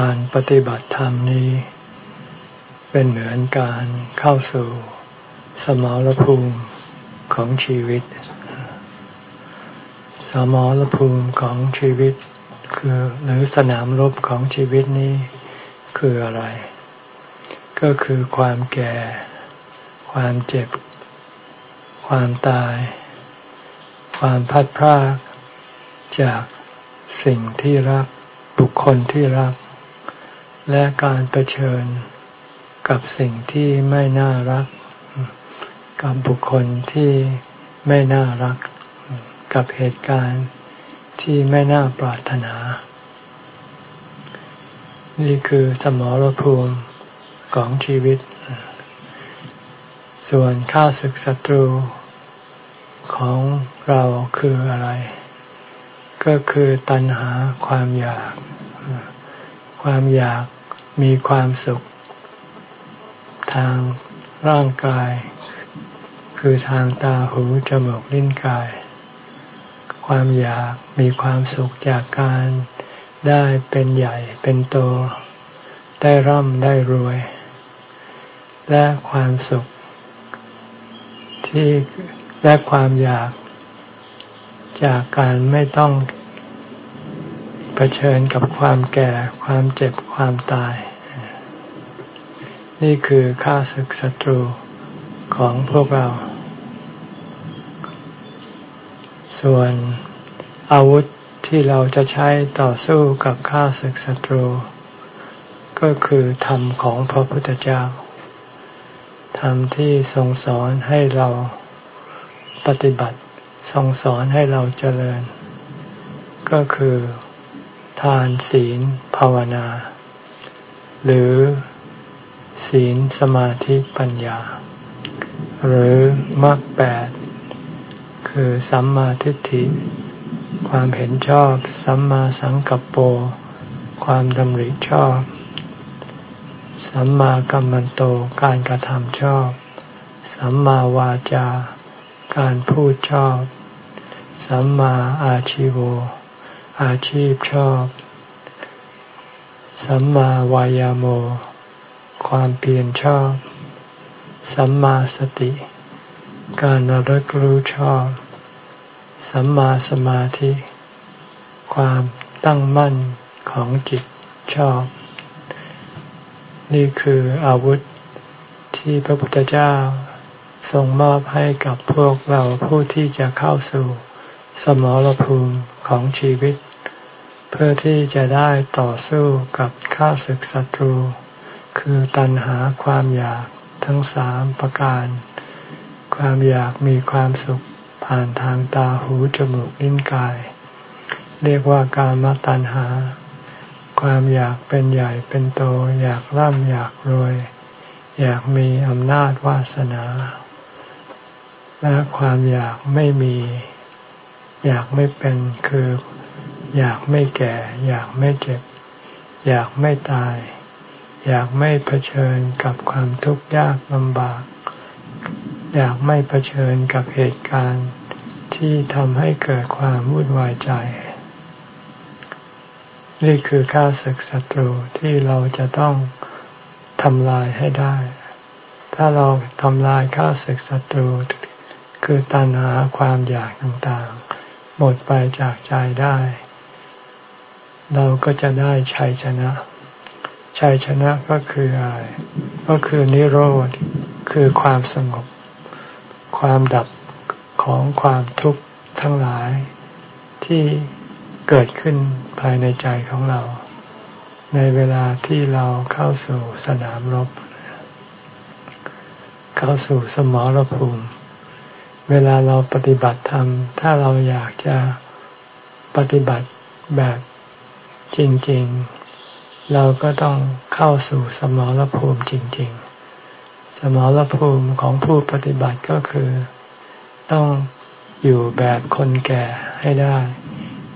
การปฏิบัติธรรมนี้ เป็นเหมือนการเข้าสู่สมรภูมิของชีวิต สมรภูมิของชีวิต คือหรือสนามรบของชีวิตนี้คืออะไร ก็คือความแก่ ความเจ็บ ความตาย ความพัดพรากจากสิ่งที่รักบุคคลที่รัก และการเผชิญกับสิ่งที่ไม่น่ารัก กับบุคคลที่ไม่น่ารัก กับเหตุการณ์ที่ไม่น่าปรารถนา นี่คือสมรภูมิของชีวิต ส่วนข้าศึกศัตรูของเราคืออะไร ก็คือตัณหาความอยาก ความอยากมีความสุข ทางร่างกาย คือทางตาหูจมูกลิ้นกาย ความอยากมีความสุขจากการได้เป็นใหญ่เป็นโต ได้ร่ำได้รวย และความสุข ที่และความอยากจากการไม่ต้อง เผชิญกับความแก่ ความเจ็บความตาย นี่คือข้าศึกศัตรูของพวกเรา ส่วนอาวุธที่เราจะใช้ต่อสู้กับข้าศึกศัตรู ก็คือธรรมของพระพุทธเจ้า ธรรมที่ทรงสอนให้เราปฏิบัติทรงสอนให้เราเจริญ ก็คือ ทานศีลภาวนา หรือศีลสมาธิปัญญา หรือมรรคแปดคือสัมมาทิฏฐิ ความเห็นชอบสัมมาสังกัปโป ความดำริชอบ สัมมากัมมันโตการกระทำชอบ สัมมาวาจา การพูดชอบ สัมมาอาชิโว อาชีพชอบ สัมมาวายาโม ความเปลี่ยนชอบ สัมมาสติ การระลึกรู้ชอบ สัมมาสมาธิ ความตั้งมั่นของจิตชอบ นี่คืออาวุธที่พระพุทธเจ้าทรงมอบให้กับพวกเราผู้ที่จะเข้าสู่สมรภูมิของชีวิต เพื่อที่จะได้ต่อสู้กับข้าศึกศัตรู คือตัณหาความอยากทั้งสามประการ ความอยากมีความสุขผ่านทางตาหูจมูกลิ้นกาย เรียกว่าการมตัณหา ความอยากเป็นใหญ่เป็นโต อยากร่ำอยากรวย อยากมีอำนาจวาสนา และความอยากไม่มี อยากไม่เป็นคือ อยากไม่แก่ อยากไม่เจ็บ อยากไม่ตาย อยากไม่เผชิญกับความทุกข์ยากลำบาก อยากไม่เผชิญกับเหตุการณ์ที่ทำให้เกิดความวุ่นวายใจ นี่คือข้าศึกศัตรูที่เราจะต้องทำลายให้ได้ ถ้าเราทำลายข้าศึกศัตรู คือตัณหาความอยากต่างๆ หมดไปจากใจได้ เราก็จะได้ชัยชนะ ชัยชนะก็คืออะไร ก็คือนิโรธ คือความสงบ ความดับของความทุกข์ทั้งหลาย ที่เกิดขึ้นภายในใจของเรา ในเวลาที่เราเข้าสู่สนามรบ เข้าสู่สมรภูมิ เวลาเราปฏิบัติธรรม ถ้าเราอยากจะปฏิบัติแบบ จริง ๆ เราก็ต้องเข้าสู่สมรภูมิจริง ๆ สมรภูมิของผู้ปฏิบัติก็คือ ต้องอยู่แบบคนแก่ให้ได้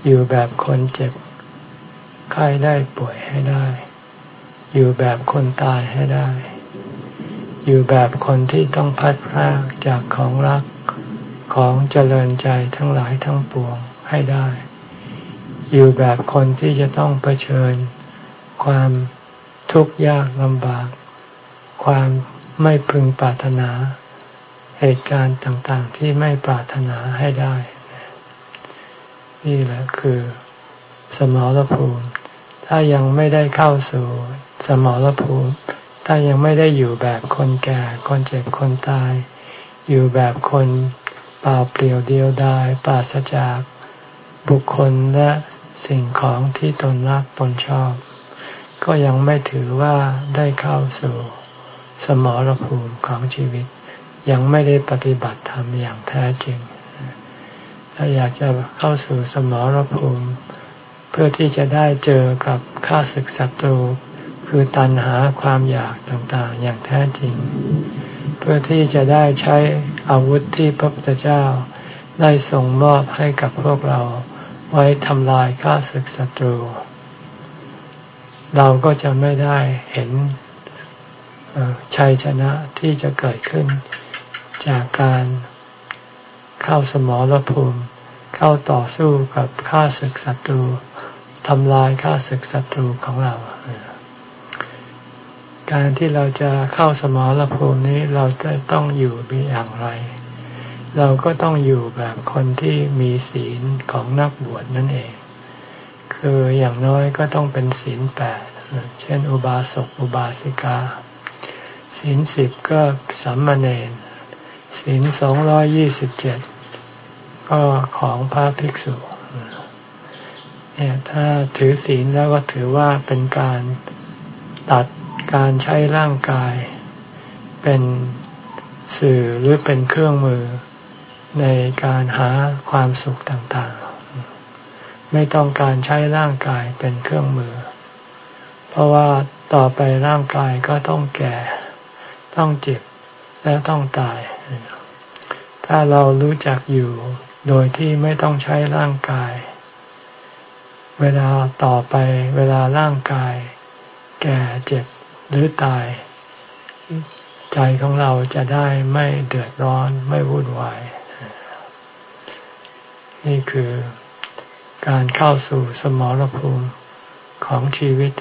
อยู่แบบคนเจ็บไข้ได้ป่วยให้ได้ อยู่แบบคนตายให้ได้ อยู่แบบคนที่ต้องพัดพรากจากของรักของเจริญใจทั้งหลายทั้งปวงให้ได้ อยู่แบบคนที่จะต้องเผชิญ ความทุกข์ยากลำบาก ความไม่พึงปรารถนา เหตุการณ์ต่างๆที่ไม่ปรารถนาให้ได้ นี่แหละคือสมรภูมิ ถ้ายังไม่ได้เข้าสู่สมรภูมิ ถ้ายังไม่ได้อยู่แบบคนแก่ คนเจ็บคนตาย อยู่แบบคนเปล่าเปลี่ยวเดียวดายปราศจากบุคคลและ สิ่งของที่ตนรักตนชอบ ก็ยังไม่ถือว่าได้เข้าสู่สมรภูมิของชีวิต ยังไม่ได้ปฏิบัติธรรมอย่างแท้จริง ถ้าอยากจะเข้าสู่สมรภูมิ เพื่อที่จะได้เจอกับข้าศึกศัตรูคือตัณหาความอยากต่างๆ อย่างแท้จริง เพื่อที่จะได้ใช้อาวุธที่พระพุทธเจ้าได้ส่งมอบให้กับพวกเรา ไว้ทำลายข้าศึกศัตรู เราก็จะไม่ได้เห็นชัยชนะที่จะเกิดขึ้นจากการเข้าสมรภูมิ เข้าต่อสู้กับข้าศึกศัตรูทำลายข้าศึกศัตรูของเรา การที่เราจะเข้าสมรภูมินี้เราจะต้องอยู่มีอย่างไร เราก็ต้องอยู่แบบคนที่มีศีลของนักบวชนั่นเอง คืออย่างน้อยก็ต้องเป็นศีลแปดเช่น อุบาสกอุบาสิกาศีลสิบก็สัมมาเนนศีลสองร้อยยี่สิบเจ็ดก็ของพระภิกษุเนี่ยถ้าถือศีลแล้วก็ถือว่าเป็นการตัดการใช้ร่างกาย เป็นสื่อหรือเป็นเครื่องมือ ในการหาความสุขต่างๆ ไม่ต้องการใช้ร่างกายเป็นเครื่องมือ เพราะว่าต่อไปร่างกายก็ต้องแก่ ต้องเจ็บ และต้องตาย ถ้าเรารู้จักอยู่โดยที่ไม่ต้องใช้ร่างกาย เวลาต่อไปเวลาร่างกาย แก่เจ็บหรือตาย ใจของเราจะได้ไม่เดือดร้อนไม่วุ่นวาย นี่คือการเข้าสู่สมรภูมิของชีวิต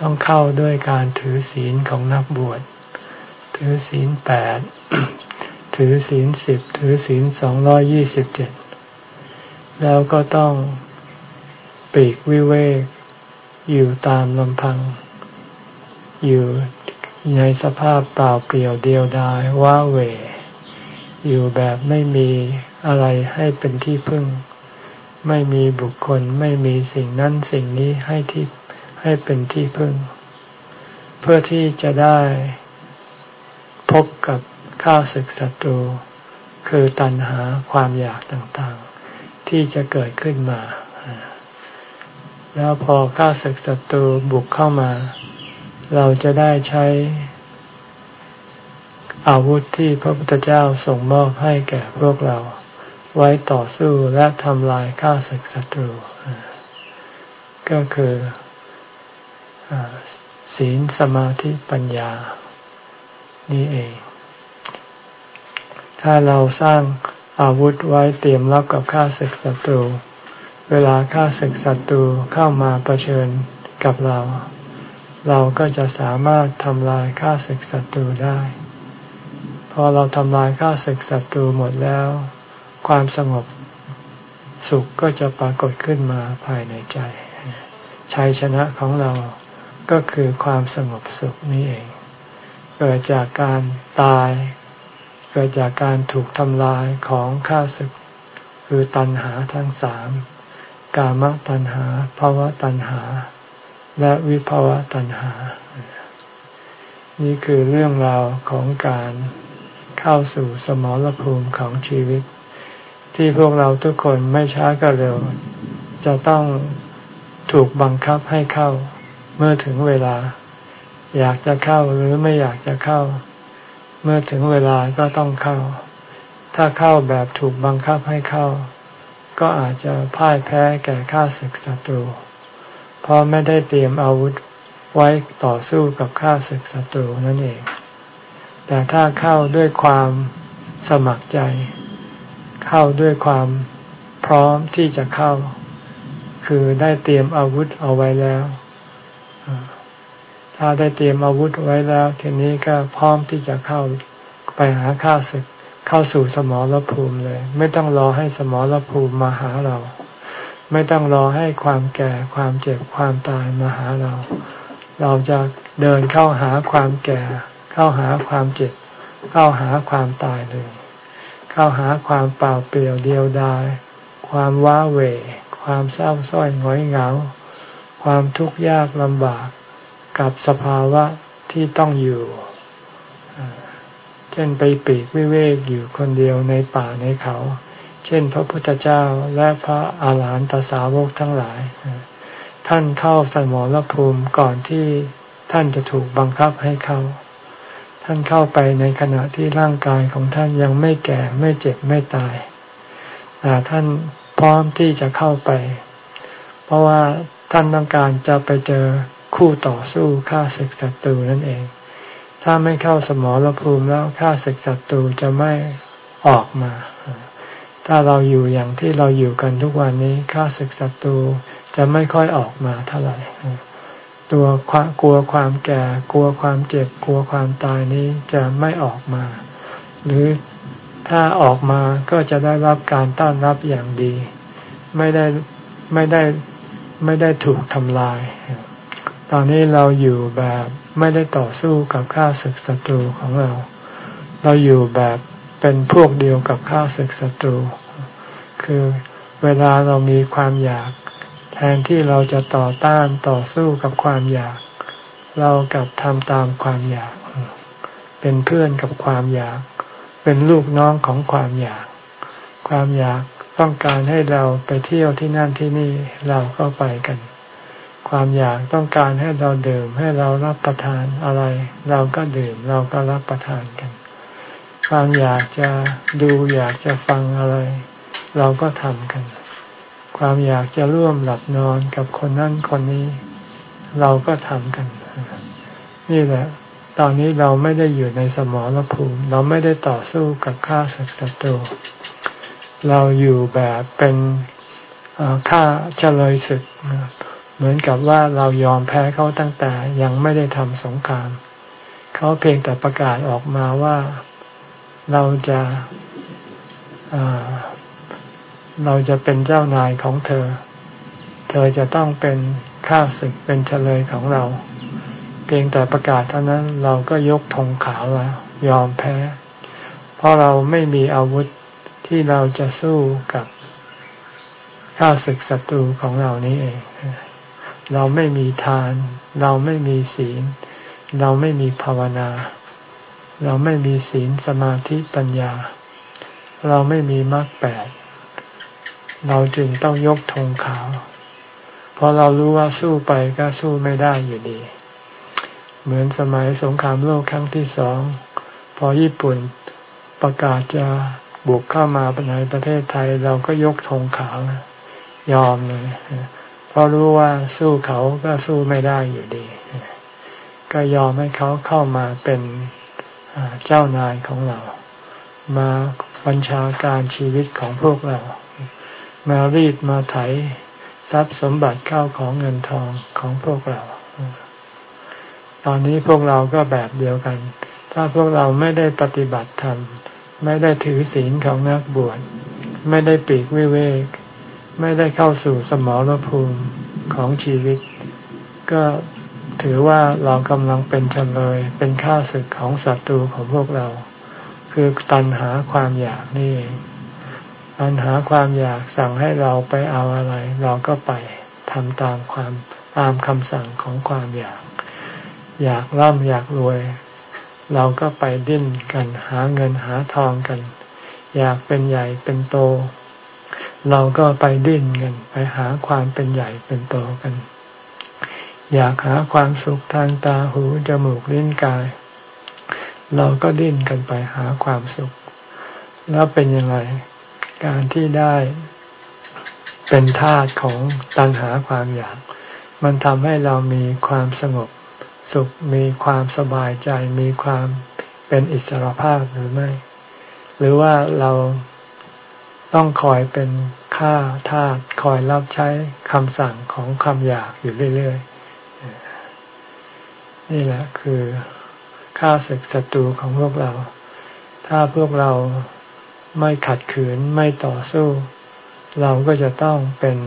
ต้องเข้าด้วยการถือศีลของนักบวช ถือศีลแปดถือศีลสิบถือศีลสองร้อยยี่สิบเจ็ดแล้วก็ต้องปีกวิเวก อยู่ตามลำพัง อยู่ในสภาพเปล่าเปลี่ยวเดียวดายว้าเหวอยู่แบบไม่มี อะไรให้เป็นที่พึ่ง ไม่มีบุคคลไม่มีสิ่งนั้นสิ่งนี้ให้ที่ให้เป็นที่พึ่ง เพื่อที่จะได้พบกับข้าศึกศัตรู คือตัณหาความอยากต่างๆ ที่จะเกิดขึ้นมา แล้วพอข้าศึกศัตรูบุกเข้ามา เราจะได้ใช้อาวุธที่พระพุทธเจ้าส่งมอบให้แก่พวกเรา ไว้ต่อสู้และทำลายข้าศึกศัตรู ก็คือศีลสมาธิปัญญา นี่เอง ถ้าเราสร้างอาวุธไว้เตรียมรับกับข้าศึกศัตรู เวลาข้าศึกศัตรูเข้ามาเผชิญกับเรา เราก็จะสามารถทำลายข้าศึกศัตรูได้ พอเราทำลายข้าศึกศัตรูหมดแล้ว ความสงบสุขก็จะปรากฏขึ้นมาภายในใจชัยชนะของเราก็คือความสงบสุขนี้เอง เกิดจากการตาย เกิดจากการถูกทำลายของข้าศึก คือตัณหาทั้งสามกามตัณหาภาวะตัณหา และวิภาวะตัณหา นี่คือเรื่องราวของการเข้าสู่สมรภูมิของชีวิต ที่พวกเราทุกคนไม่ช้าก็เร็ว จะต้องถูกบังคับให้เข้าเมื่อถึงเวลา อยากจะเข้าหรือไม่อยากจะเข้า เมื่อถึงเวลาก็ต้องเข้า ถ้าเข้าแบบถูกบังคับให้เข้า ก็อาจจะพ่ายแพ้แก่ข้าศึกศัตรูเพราะไม่ได้เตรียมอาวุธไว้ต่อสู้กับข้าศึกศัตรูนั่นเอง แต่ถ้าเข้าด้วยความสมัครใจ เข้าด้วยความพร้อมที่จะเข้า คือได้เตรียมอาวุธเอาไว้แล้ว ถ้าได้เตรียมอาวุธไว้แล้ว ทีนี้ก็พร้อมที่จะเข้าไปหาข้าศึกเข้าสู่สมรภูมิเลย ไม่ต้องรอให้สมรภูมิมาหาเรา ไม่ต้องรอให้ความแก่ความเจ็บความตายมาหาเรา เราจะเดินเข้าหาความแก่ เข้าหาความเจ็บ เข้าหาความตายเลย เข้าหาความเปล่าเปลี่ยวเดียวดาย ความว้าเหวความเศร้าส้อยง้อยเหงา ความทุกข์ยากลำบากกับสภาวะที่ต้องอยู่ เช่นไปปีกวิเวกอยู่คนเดียวในป่าในเขา เช่น พระพุทธเจ้าและพระอาหารหันตสาวกทั้งหลาย ท่านเข้าสมรภูมิก่อนที่ท่านจะถูกบังคับให้เข้า ท่านเข้าไปในขณะที่ร่างกายของท่านยังไม่แก่ไม่เจ็บไม่ตายแต่ท่านพร้อมที่จะเข้าไป เพราะว่าท่านต้องการจะไปเจอคู่ต่อสู้ฆ่าศึกศัตรูนั่นเอง ถ้าไม่เข้าสมรภูมิแล้วฆ่าศึกศัตรูจะไม่ออกมา ถ้าเราอยู่อย่างที่เราอยู่กันทุกวันนี้ฆ่าศึกศัตรูจะไม่ค่อยออกมาเท่าไหร่ ตัวกลัวความแก่ กลัวความเจ็บ กลัวความตายนี้จะไม่ออกมา หรือถ้าออกมาก็จะได้รับการต้อนรับอย่างดี ไม่ได้ไม่ได้ไม่ได้ถูกทำลาย ตอนนี้เราอยู่แบบไม่ได้ต่อสู้กับข้าศึกศัตรูของเรา เราอยู่แบบเป็นพวกเดียวกับข้าศึกศัตรู คือเวลาเรามีความอยาก แทนที่เราจะต่อต้านต่อสู้กับความอยาก เรากลับทำตามความอยาก เป็นเพื่อนกับความอยาก เป็นลูกน้องของความอยาก ความอยากต้องการให้เราไปเที่ยวที่นั่นที่นี่เราก็ไปกัน ความอยากต้องการให้เราดื่มให้เรารับประทานอะไร เราก็ดื่มเราก็รับประทานกัน ความอยากจะดูอยากจะฟังอะไร เราก็ทำกัน ความอยากจะร่วมหลับนอนกับคนนั้นคนนี้ เราก็ทำกัน นี่แหละ ตอนนี้เราไม่ได้อยู่ในสมรภูมิ เราไม่ได้ต่อสู้กับข้าศึกศัตรู เราอยู่แบบเป็นข้าเฉลยศึก เหมือนกับว่าเรายอมแพ้เขาตั้งแต่ยังไม่ได้ทำสงคราม เขาเพียงแต่ประกาศออกมาว่าเราจะ เราจะเป็นเจ้านายของเธอ เธอจะต้องเป็นข้าศึกเป็นเฉลยของเรา เพียงแต่ประกาศเท่านั้นเราก็ยกธงขาวแล้วยอมแพ้ เพราะเราไม่มีอาวุธที่เราจะสู้กับข้าศึกศัตรูของเรานี้เอง เราไม่มีทาน เราไม่มีศีล เราไม่มีภาวนา เราไม่มีศีลสมาธิปัญญา เราไม่มีมรรคแปด เราจึงต้องยกธงขาว เพราะเรารู้ว่าสู้ไปก็สู้ไม่ได้อยู่ดี เหมือนสมัยสงครามโลกครั้งที่สอง พอญี่ปุ่นประกาศจะบุกเข้ามาในประเทศไทย เราก็ยกธงขาวยอมเลยเพราะรู้ว่าสู้เขาก็สู้ไม่ได้อยู่ดี ก็ยอมให้เขาเข้ามาเป็นเจ้านายของเรา มาบัญชาการชีวิตของพวกเรา มารีดมาไถทรัพย์สมบัติเข้าของเงินทองของพวกเรา ตอนนี้พวกเราก็แบบเดียวกัน ถ้าพวกเราไม่ได้ปฏิบัติธรรม ไม่ได้ถือศีลของนักบวช ไม่ได้ปีกวิเวก ไม่ได้เข้าสู่สมรภูมิของชีวิต ก็ถือว่าเรากำลังเป็นจำเลย เป็นข้าศึกของศัตรูของพวกเรา คือตัณหาความอยากนี่เอง ตัณหาความอยากสั่งให้เราไปเอาอะไร เราก็ไปทำตามความตามคำสั่งของความอยาก อยากร่ำอยากรวย เราก็ไปดิ้นกันหาเงินหาทองกัน อยากเป็นใหญ่เป็นโต เราก็ไปดิ้นกันไปหาความเป็นใหญ่เป็นโตกัน อยากหาความสุขทางตาหูจมูกลิ้นกาย เราก็ดิ้นกันไปหาความสุข แล้วเป็นยังไง การที่ได้เป็นทาสของตัณหาความอยาก มันทำให้เรามีความสงบสุขมีความสบายใจมีความเป็นอิสรภาพหรือไม่ หรือว่าเราต้องคอยเป็นข้าทาสคอยรับใช้คำสั่งของคำอยากอยู่เรื่อยๆ นี่แหละคือข้าศึกศัตรูของพวกเรา ถ้าพวกเรา ไม่ขัดขืนไม่ต่อสู้ เราก็จะต้องเป็น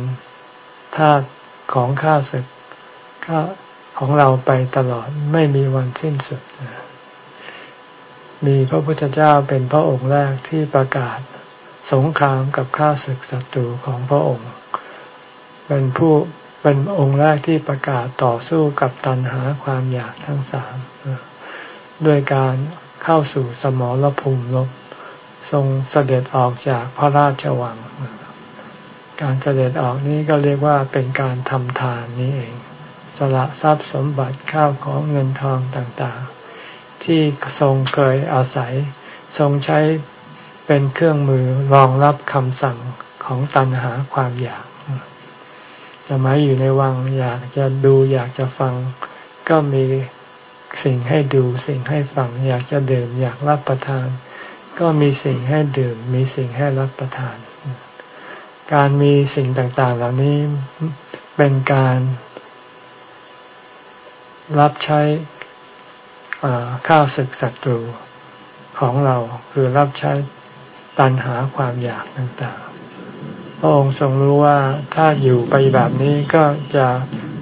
ทาสของข้าศึกข้าของเราไปตลอดไม่มีวันสิ้นสุด มีพระพุทธเจ้าเป็นพระองค์แรกที่ประกาศสงครามกับข้าศึกศัตรูของพระองค์ เป็นผู้เป็นองค์แรกที่ประกาศต่อสู้กับตัณหาความอยากทั้งสามด้วยการเข้าสู่สมรภูมิลบ ทรงเสด็จออกจากพระราชวัง การเสด็จออกนี้ก็เรียกว่าเป็นการทำทานนี้เอง สละทรัพย์สมบัติข้าวของเงินทองต่างๆ ที่ทรงเคยอาศัย ทรงใช้เป็นเครื่องมือรองรับคำสั่งของตัณหาความอยาก สมัยอยู่ในวังอยากจะดูอยากจะฟังก็มีสิ่งให้ดูสิ่งให้ฟัง อยากจะดื่มอยากรับประทาน ก็มีสิ่งให้ดื่ม มีสิ่งให้รับประทาน การมีสิ่งต่างๆ เหล่านี้เป็นการรับใช้ข้าวศึกศัตรูของเราคือรับใช้ตันหาความอยากต่างๆ พระองค์ทรงรู้ว่าถ้าอยู่ไปแบบนี้ก็จะ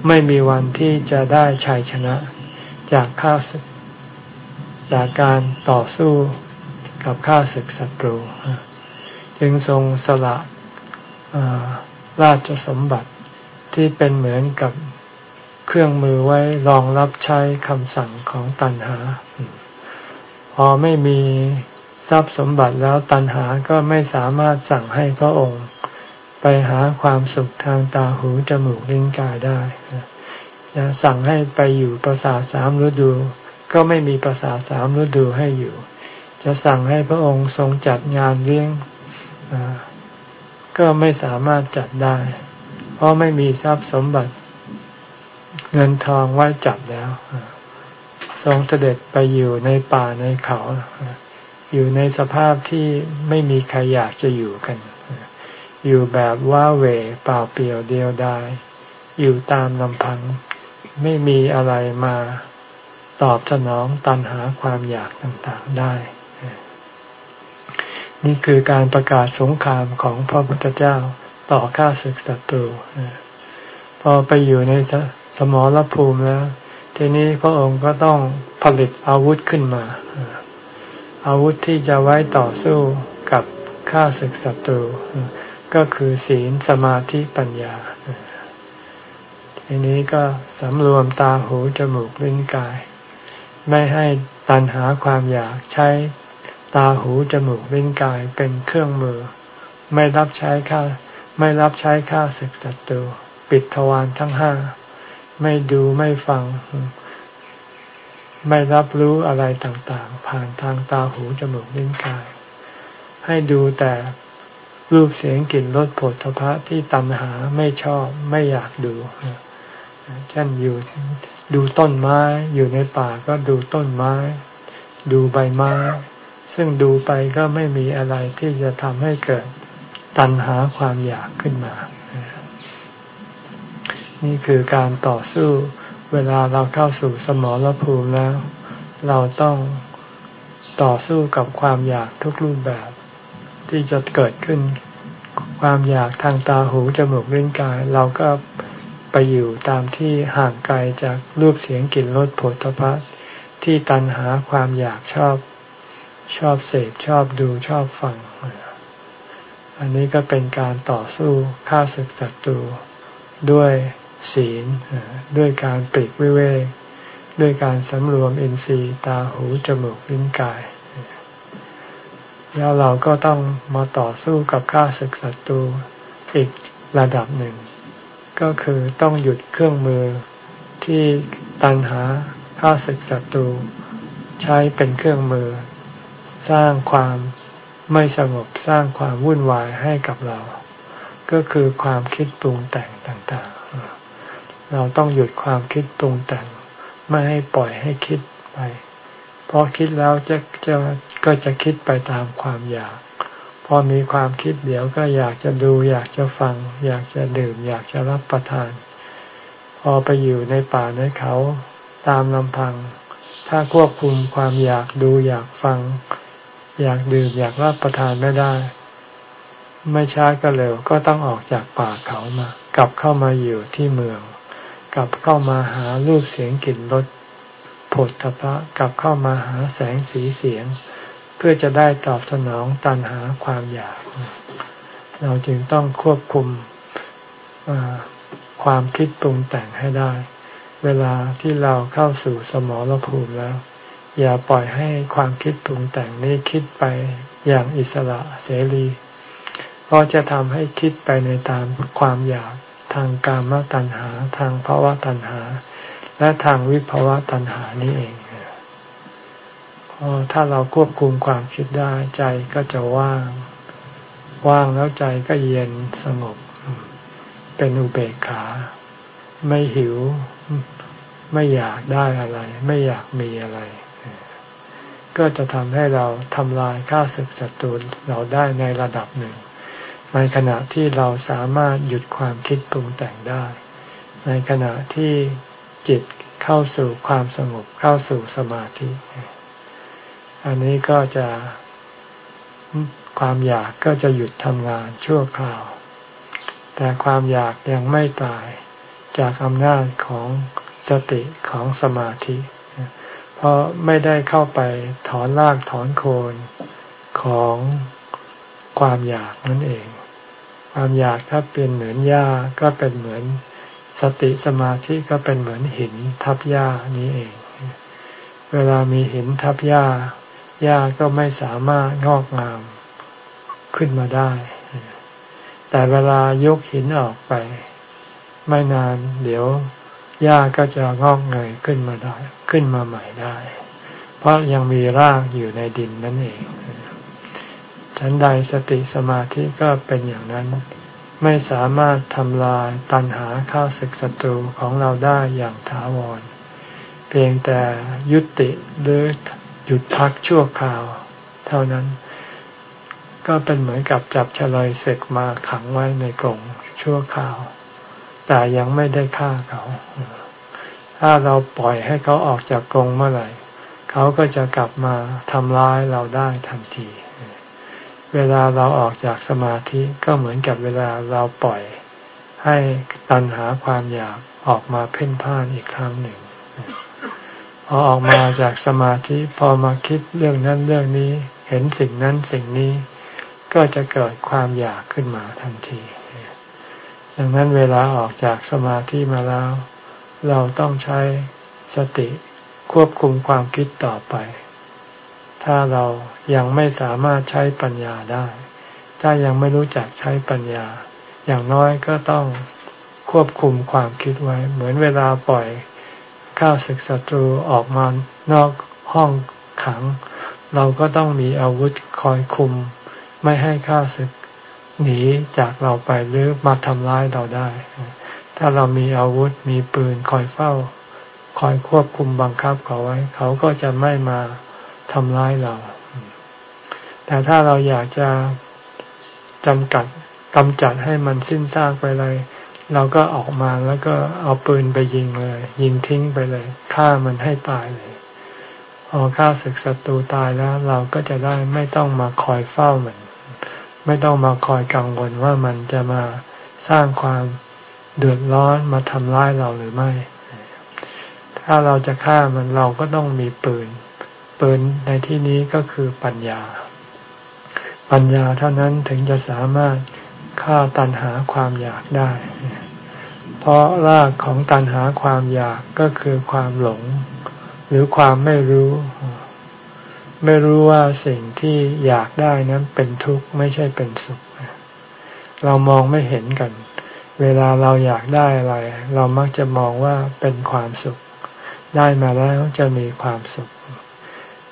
ไม่มีวันที่จะได้ชัยชนะจากข้าศึกจากการต่อสู้ กับข้าศึกศัตรู จึงทรงสละราชสมบัติที่เป็นเหมือนกับเครื่องมือไว้รองรับใช้คำสั่งของตันหา พอไม่มีทรัพย์สมบัติแล้วตันหาก็ไม่สามารถสั่งให้พระองค์ ไปหาความสุขทางตาหูจมูกลิ้นกายได้จะสั่งให้ไปอยู่ประสาสามฤดู ก็ไม่มีประสาสามฤดูให้อยู่ จะสั่งให้พระองค์ทรงจัดงานเลี้ยงก็ไม่สามารถจัดได้ เพราะไม่มีทรัพย์สมบัติ เงินทองไว้จัดแล้วทรงเสด็จไปอยู่ในป่าในเขา อยู่ในสภาพที่ไม่มีใครอยากจะอยู่กัน อยู่แบบว่าเวเปล่าเปลี่ยวเดียวดาย อยู่ตามลำพัง ไม่มีอะไรมาตอบสนองตันหาความอยากต่างๆได้ นี่คือการประกาศสงครามของพระพุทธเจ้าต่อข้าศึกศัตรูพอไปอยู่ในสมรภูมิแล้ว ทีนี้พระองค์ก็ต้องผลิตอาวุธขึ้นมา อาวุธที่จะไว้ต่อสู้กับข้าศึกศัตรู ก็คือศีลสมาธิปัญญา ทีนี้ก็สำรวมตาหูจมูกลิ้นกาย ไม่ให้ตันหาความอยากใช้ ตาหูจมูกลิ้นกายเป็นเครื่องมือ ไม่รับใช้ข้าไม่รับใช้ข้าศึกศัตรูปิดทวารทั้งห้า ไม่ดูไม่ฟัง ไม่รับรู้อะไรต่างๆ ผ่านทางตาหูจมูกลิ้นกาย ให้ดูแต่รูปเสียงกลิ่นรสผลทพะที่ตัณหาไม่ชอบไม่อยากดูเช่นอยู่ดูต้นไม้ อยู่ในป่าก็ดูต้นไม้ ดูใบไม้ ซึ่งดูไปก็ไม่มีอะไรที่จะทำให้เกิดตัณหาความอยากขึ้นมา นี่คือการต่อสู้เวลาเราเข้าสู่สมรภูมิแล้ว เราต้องต่อสู้กับความอยากทุกรูปแบบ ที่จะเกิดขึ้น ความอยากทางตาหูจมูกลิ้นกาย เราก็ไปอยู่ตามที่ห่างไกลจากรูปเสียงกลิ่นรสผลตภัณที่ตันหาความอยากชอบ ชอบเสพชอบดูชอบฟัง อันนี้ก็เป็นการต่อสู้ฆ่าศึกศัตรูด้วยศีลด้วยการปลีกวิเวกด้วยการสำรวมอินทรีย์ตาหูจมูกลิ้นกาย แล้วเราก็ต้องมาต่อสู้กับข้าศึกศัตรูอีกระดับหนึ่ง ก็คือต้องหยุดเครื่องมือที่ตันหาข้าศึกศัตรูใช้เป็นเครื่องมือ สร้างความไม่สงบสร้างความวุ่นวายให้กับเรา ก็คือความคิดปรุงแต่งต่างๆ เราต้องหยุดความคิดปรุงแต่ง ไม่ให้ปล่อยให้คิดไปเพราะคิดแล้วจะจะก็จะคิดไปตามความอยาก พอมีความคิดเดี๋ยวก็อยากจะดู อยากจะฟัง อยากจะดื่ม อยากจะรับประทาน พอไปอยู่ในป่าในเขาตามลำพัง ถ้าควบคุมความอยากดูอยากฟัง อยากดื่มอยากรับประทานไม่ได้ ไม่ช้าก็เร็วก็ต้องออกจากป่าเขามา กลับเข้ามาอยู่ที่เมือง กลับเข้ามาหารูปเสียงกลิ่นรสผลตภะกลับเข้ามาหาแสงสีเสียง เพื่อจะได้ตอบสนองตันหาความอยาก เราจึงต้องควบคุมความคิดปรุงแต่งให้ได้ เวลาที่เราเข้าสู่สมรภูมิแล้ว อย่าปล่อยให้ความคิดปรุงแต่งนี้คิดไปอย่างอิสระเสรี เพราะจะทำให้คิดไปในตามความอยากทางกามตัณหา ทางภาวะตัณหา และทางวิภาวะตัณหานี้เองพอถ้าเราควบคุมความคิดได้ใจก็จะว่าง ว่างแล้วใจก็เย็นสงบ เป็นอุเบกขา ไม่หิว ไม่อยากได้อะไร ไม่อยากมีอะไร ก็จะทำให้เราทำลายข้าศึกศัตรูเราได้ในระดับหนึ่ง ในขณะที่เราสามารถหยุดความคิดปรุงแต่งได้ ในขณะที่จิตเข้าสู่ความสงบเข้าสู่สมาธิ อันนี้ก็จะความอยากก็จะหยุดทำงานชั่วคราว แต่ความอยากยังไม่ตายจากอำนาจของสติของสมาธิ เพราะไม่ได้เข้าไปถอนรากถอนโคนของความอยากนั่นเอง ความอยากถ้าเป็นเหมือนหญ้าก็เป็นเหมือนสติสมาธิก็เป็นเหมือนหินทับหญ้านี้เอง เวลามีหินทับหญ้าหญ้าก็ไม่สามารถงอกงามขึ้นมาได้ แต่เวลายกหินออกไป ไม่นานเดี๋ยว หญ้าก็จะงอกเงยขึ้นมาได้ ขึ้นมาใหม่ได้ เพราะยังมีรากอยู่ในดินนั่นเองฉันใดสติสมาธิก็เป็นอย่างนั้น ไม่สามารถทำลายตัณหาข้าศึกศัตรูของเราได้อย่างถาวร เพียงแต่ยุติหรือหยุดพักชั่วคราว เท่านั้น ก็เป็นเหมือนกับจับฉลอยศึกมาขังไว้ในกรงชั่วคราว แต่ยังไม่ได้ฆ่าเขา ถ้าเราปล่อยให้เขาออกจากกรงเมื่อไหร่ เขาก็จะกลับมาทำร้ายเราได้ทันที เวลาเราออกจากสมาธิก็เหมือนกับเวลาเราปล่อยให้ตันหาความอยากออกมาเพ่นพ่านอีกครั้งหนึ่ง พอออกมาจากสมาธิพอมาคิดเรื่องนั้นเรื่องนี้ เห็นสิ่งนั้นสิ่งนี้ ก็จะเกิดความอยากขึ้นมาทันที ดังนั้นเวลาออกจากสมาธิมาแล้ว เราต้องใช้สติควบคุมความคิดต่อไป ถ้าเรายังไม่สามารถใช้ปัญญาได้ ถ้ายังไม่รู้จักใช้ปัญญา อย่างน้อยก็ต้องควบคุมความคิดไว้ เหมือนเวลาปล่อยข้าศึกศัตรูออกมานอกห้องขัง เราก็ต้องมีอาวุธคอยคุม ไม่ให้ข้าศึก หนีจากเราไปหรือมาทำร้ายเราได้ ถ้าเรามีอาวุธมีปืนคอยเฝ้า คอยควบคุมบังคับเขาไว้ เขาก็จะไม่มาทำร้ายเรา แต่ถ้าเราอยากจะจำกัดกำจัดให้มันสิ้นซากไปเลย เราก็ออกมาแล้วก็เอาปืนไปยิงเลย ยิงทิ้งไปเลยฆ่ามันให้ตายเลยพอฆ่าศึกศัตรูตายแล้ว เราก็จะได้ไม่ต้องมาคอยเฝ้าเหมือน ไม่ต้องมาคอยกังวลว่ามันจะมาสร้างความเดือดร้อนมาทำร้ายเราหรือไม่ ถ้าเราจะฆ่ามันเราก็ต้องมีปืน ปืนในที่นี้ก็คือปัญญา ปัญญาเท่านั้นถึงจะสามารถฆ่าตันหาความอยากได้ เพราะรากของตันหาความอยากก็คือความหลง หรือความไม่รู้ ไม่รู้ว่าสิ่งที่อยากได้นั้นเป็นทุกข์ไม่ใช่เป็นสุข เรามองไม่เห็นกัน เวลาเราอยากได้อะไร เรามักจะมองว่าเป็นความสุข ได้มาแล้วจะมีความสุข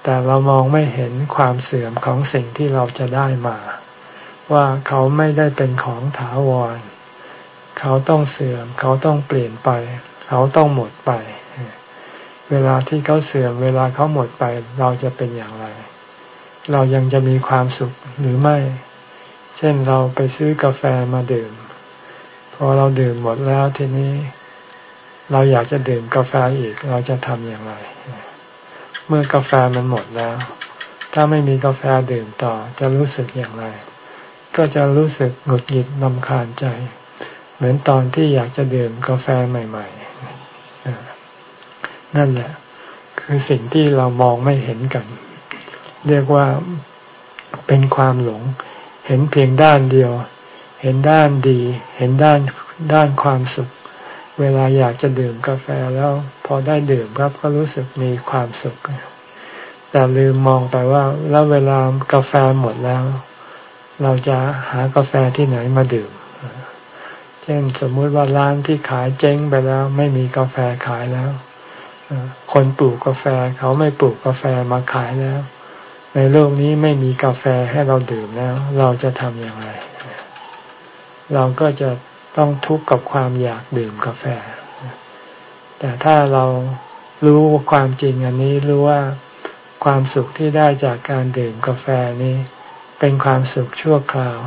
แต่เรามองไม่เห็นความเสื่อมของสิ่งที่เราจะได้มา ว่าเขาไม่ได้เป็นของถาวร เขาต้องเสื่อม เขาต้องเปลี่ยนไป เขาต้องหมดไป เวลาที่เขาเสื่อมเวลาเขาหมดไปเราจะเป็นอย่างไร เรายังจะมีความสุขหรือไม่ เช่นเราไปซื้อกาแฟมาดื่ม พอเราดื่มหมดแล้วทีนี้ เราอยากจะดื่มกาแฟอีกเราจะทำอย่างไร เมื่อกาแฟมันหมดแล้ว ถ้าไม่มีกาแฟดื่มต่อจะรู้สึกอย่างไร ก็จะรู้สึกหงุดหงิดนำคาญใจ เหมือนตอนที่อยากจะดื่มกาแฟใหม่ ๆ นั่นแหละ คือสิ่งที่เรามองไม่เห็นกัน เรียกว่าเป็นความหลง เห็นเพียงด้านเดียว เห็นด้านดี เห็นด้านด้านความสุข เวลาอยากจะดื่มกาแฟแล้ว พอได้ดื่มครับก็รู้สึกมีความสุข แต่ลืมมองไปว่า แล้วเวลากาแฟหมดแล้ว เราจะหากาแฟที่ไหนมาดื่มเช่นสมมุติว่าร้านที่ขายเจ๊งไปแล้ว ไม่มีกาแฟขายแล้ว คนปลูกกาแฟเขาไม่ปลูกกาแฟมาขายแล้ว ในโลกนี้ไม่มีกาแฟให้เราดื่มแล้ว เราจะทำอย่างไร เราก็จะต้องทุกข์กับความอยากดื่มกาแฟ แต่ถ้าเรารู้ความจริงอันนี้รู้ว่าความสุขที่ได้จากการดื่มกาแฟนี้ เป็นความสุขชั่วคราว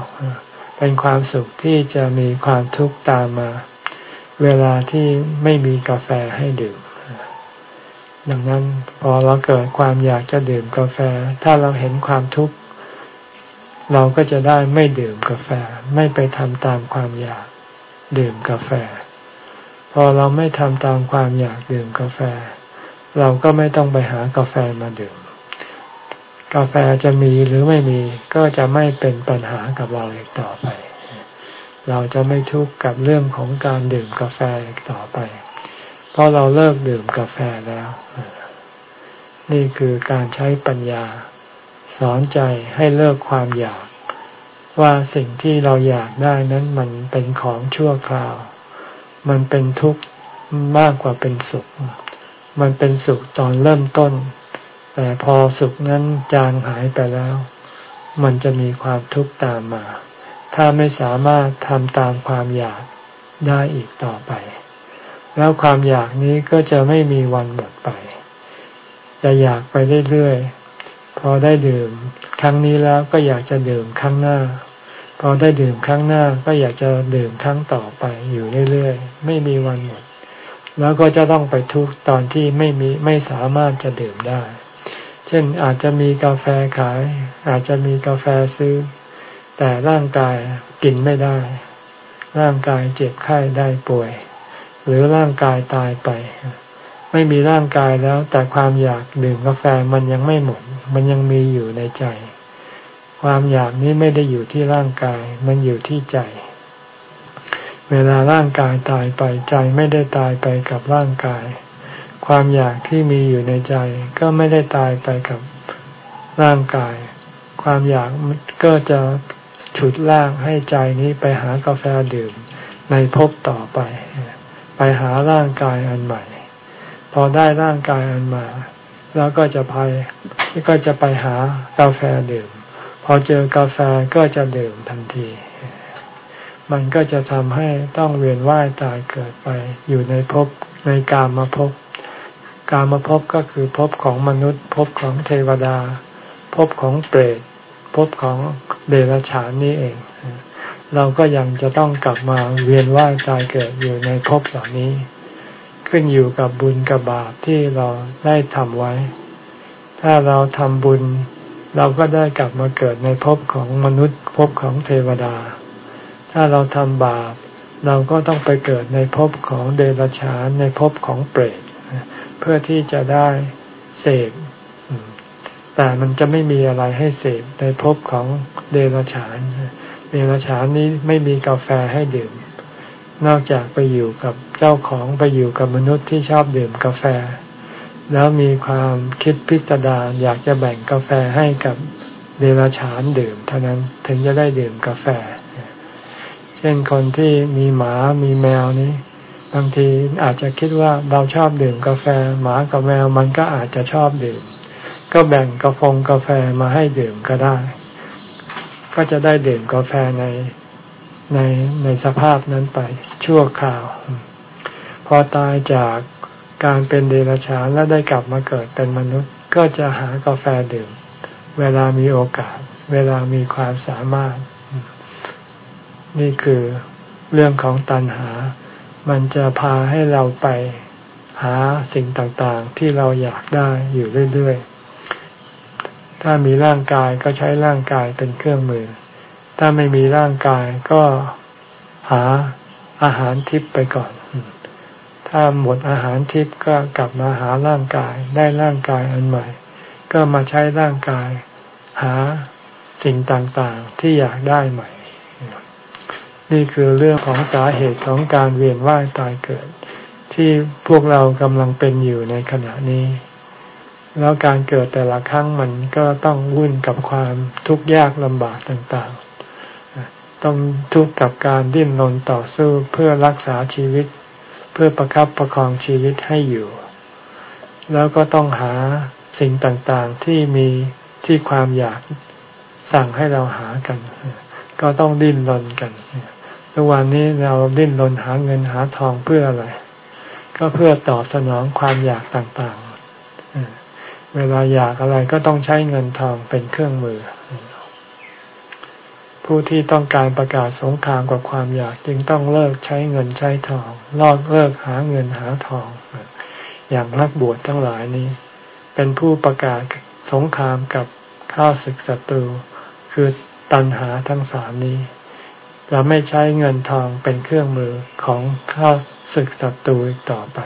เป็นความสุขที่จะมีความทุกข์ตามมา เวลาที่ไม่มีกาแฟให้ดื่ม ดังนั้นพอเราเกิดความอยากจะดื่มกาแฟ ถ้าเราเห็นความทุกข์ เราก็จะได้ไม่ดื่มกาแฟ ไม่ไปทำตามความอยากดื่มกาแฟ พอเราไม่ทำตามความอยากดื่มกาแฟ เราก็ไม่ต้องไปหากาแฟมาดื่ม กาแฟจะมีหรือไม่มีก็จะไม่เป็นปัญหากับเราอีกต่อไป เราจะไม่ทุกข์กับเรื่องของการดื่มกาแฟอีกต่อไป เพราะเราเลิกดื่มกาแฟแล้ว นี่คือการใช้ปัญญา สอนใจให้เลิกความอยาก ว่าสิ่งที่เราอยากได้นั้นมันเป็นของชั่วคราว มันเป็นทุกข์มากกว่าเป็นสุข มันเป็นสุขตอนเริ่มต้น แต่พอสุขนั้นจางหายไปแล้ว มันจะมีความทุกข์ตามมา ถ้าไม่สามารถทำตามความอยากได้อีกต่อไป แล้วความอยากนี้ก็จะไม่มีวันหมดไป จะอยากไปเรื่อยๆ พอได้ดื่ม ครั้งนี้แล้วก็อยากจะดื่มครั้งหน้า พอได้ดื่มครั้งหน้าก็อยากจะดื่มครั้งต่อไปอยู่เรื่อยๆ ไม่มีวันหมด แล้วก็จะต้องไปทุกตอนที่ไม่มีไม่สามารถจะดื่มได้ เช่นอาจจะมีกาแฟขาย อาจจะมีกาแฟซื้อ แต่ร่างกายกินไม่ได้ ร่างกายเจ็บไข้ได้ป่วย หรือร่างกายตายไป ไม่มีร่างกายแล้ว แต่ความอยากดื่มกาแฟมันยังไม่หมด มันยังมีอยู่ในใจ ความอยากนี้ไม่ได้อยู่ที่ร่างกาย มันอยู่ที่ใจ เวลาร่างกายตายไปใจไม่ได้ตายไปกับร่างกาย ความอยากที่มีอยู่ในใจ ก็ไม่ได้ตายไปกับร่างกาย ความอยากก็จะฉุดล่ากให้ใจนี้ไปหากาแฟดื่มในภพต่อไป ไปหาร่างกายอันใหม่ พอได้ร่างกายอันใหม่แล้วก็จะไปก็จะไปหากาแฟดื่ม พอเจอกาแฟก็จะดื่มทันที มันก็จะทำให้ต้องเวียนว่ายตายเกิดไป อยู่ในภพในกามาภพกามาภพก็คือภพของมนุษย์ภพของเทวดาภพของเปรตภพของเดรัจฉานนี่เอง เราก็ยังจะต้องกลับมาเวียนว่ายตายเกิดอยู่ในภพเหล่านี้ ขึ้นอยู่กับบุญกับบาปที่เราได้ทำไว้ ถ้าเราทำบุญ เราก็ได้กลับมาเกิดในภพของมนุษย์ภพของเทวดา ถ้าเราทำบาป เราก็ต้องไปเกิดในภพของเดรัจฉานในภพของเปรตเพื่อที่จะได้เสพแต่มันจะไม่มีอะไรให้เสพในภพของเดรัจฉาน เดรัจฉานนี้ไม่มีกาแฟให้ดื่ม นอกจากไปอยู่กับเจ้าของไปอยู่กับมนุษย์ที่ชอบดื่มกาแฟ แล้วมีความคิดพิสดารอยากจะแบ่งกาแฟให้กับเดรัจฉานดื่ม เท่านั้นถึงจะได้ดื่มกาแฟ เช่นคนที่มีหมามีแมวนี้ บางทีอาจจะคิดว่าเราชอบดื่มกาแฟ หมากับแมวมันก็อาจจะชอบดื่ม ก็แบ่งกาแฟกาแฟมาให้ดื่มก็ได้ ก็จะได้ดื่มกาแฟในในในสภาพนั้นไปชั่วคราว พอตายจากการเป็นเดรัจฉานแล้วได้กลับมาเกิดเป็นมนุษย์ ก็จะหากาแฟดื่ม เวลามีโอกาส เวลามีความสามารถ นี่คือเรื่องของตัณหา มันจะพาให้เราไปหาสิ่งต่างๆ ที่เราอยากได้อยู่เรื่อยๆ ถ้ามีร่างกายก็ใช้ร่างกายเป็นเครื่องมือ ถ้าไม่มีร่างกายก็หาอาหารทิพย์ไปก่อน ถ้าหมดอาหารทิพย์ก็กลับมาหาร่างกายได้ร่างกายอันใหม่ ก็มาใช้ร่างกาย หาสิ่งต่างๆที่อยากได้ใหม่ นี่คือเรื่องของสาเหตุของการเวียนว่ายตายเกิด ที่พวกเรากำลังเป็นอยู่ในขณะนี้ แล้วการเกิดแต่ละครั้งมันก็ต้องวุ่นกับความทุกข์ยากลำบากต่างๆ ต้องทุกข์กับการดิ้นรนต่อสู้เพื่อรักษาชีวิต เพื่อประครับประคองชีวิตให้อยู่ แล้วก็ต้องหาสิ่งต่างๆที่มีที่ความอยากสั่งให้เราหากัน ก็ต้องดิ้นรนกันทุกวันนี้เราดิ้นรนหาเงินหาทองเพื่ออะไร ก็เพื่อตอบสนองความอยากต่างๆ เวลาอยากอะไรก็ต้องใช้เงินทองเป็นเครื่องมือ ผู้ที่ต้องการประกาศสงครามกับความอยากจึงต้องเลิกใช้เงินใช้ทองลอกเลิกหาเงินหาทอง อย่างนักบวชทั้งหลายนี้ เป็นผู้ประกาศสงครามกับข้าศึกศัตรู คือตัณหาทั้งสามนี้จะไม่ใช้เงินทองเป็นเครื่องมือของข้าศึกศัตรูต่อไป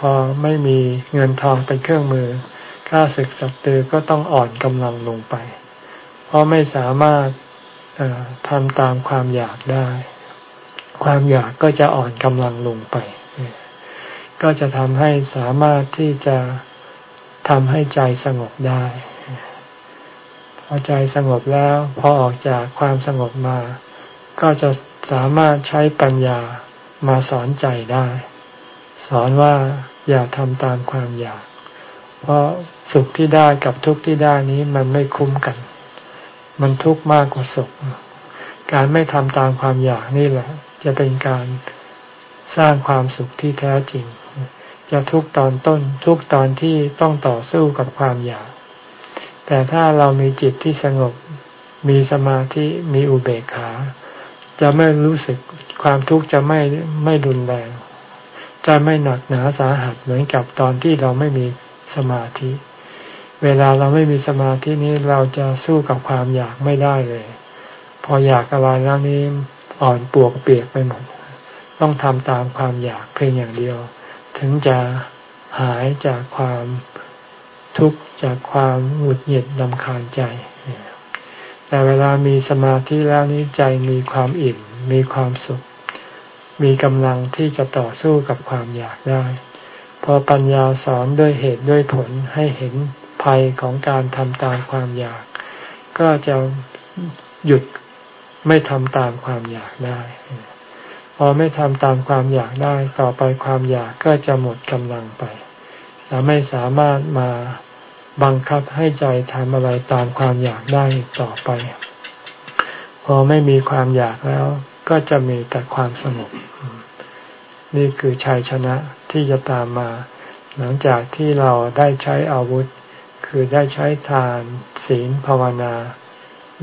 พอไม่มีเงินทองเป็นเครื่องมือข้าศึกศัตรูก็ต้องอ่อนกำลังลงไป เพราะไม่สามารถทำตามความอยากได้ ความอยากก็จะอ่อนกำลังลงไป ก็จะทำให้สามารถที่จะทำให้ใจสงบได้ พอใจสงบแล้วพอออกจากความสงบมา ก็จะสามารถใช้ปัญญามาสอนใจได้ สอนว่าอย่าทำตามความอยาก เพราะสุขที่ได้กับทุกข์ที่ได้นี้มันไม่คุ้มกัน มันทุกข์มากกว่าสุข การไม่ทำตามความอยากนี่แหละ จะเป็นการสร้างความสุขที่แท้จริง จะทุกตอนต้นทุกตอนที่ต้องต่อสู้กับความอยาก แต่ถ้าเรามีจิตที่สงบ มีสมาธิ มีอุเบกขา จะไม่รู้สึกความทุกข์จะไม่ไม่รุนแรง จะไม่หนักหนาสาหัสเหมือนกับตอนที่เราไม่มีสมาธิ เวลาเราไม่มีสมาธินี้เราจะสู้กับความอยากไม่ได้เลย พออยากอะไรแล้วนี้อ่อนปวกเปียกไปหมด ต้องทำตามความอยากเพียงอย่างเดียว ถึงจะหายจากความทุกข์จากความหงุดหงิดลำคาญใจ แต่เวลามีสมาธิแล้วนี้ใจมีความอิ่มมีความสุข มีกำลังที่จะต่อสู้กับความอยากได้ พอปัญญาสอนด้วยเหตุด้วยผลให้เห็นภัยของการทำตามความอยาก ก็จะหยุดไม่ทำตามความอยากได้ พอไม่ทำตามความอยากได้ ต่อไปความอยากก็จะหมดกำลังไปจะไม่สามารถมาบังคับให้ใจทำอะไรตามความอยากได้ต่อไป พอไม่มีความอยากแล้ว ก็จะมีแต่ความสงบ นี่คือชัยชนะที่จะตามมา หลังจากที่เราได้ใช้อาวุธ คือได้ใช้ทาน ศีลภาวนา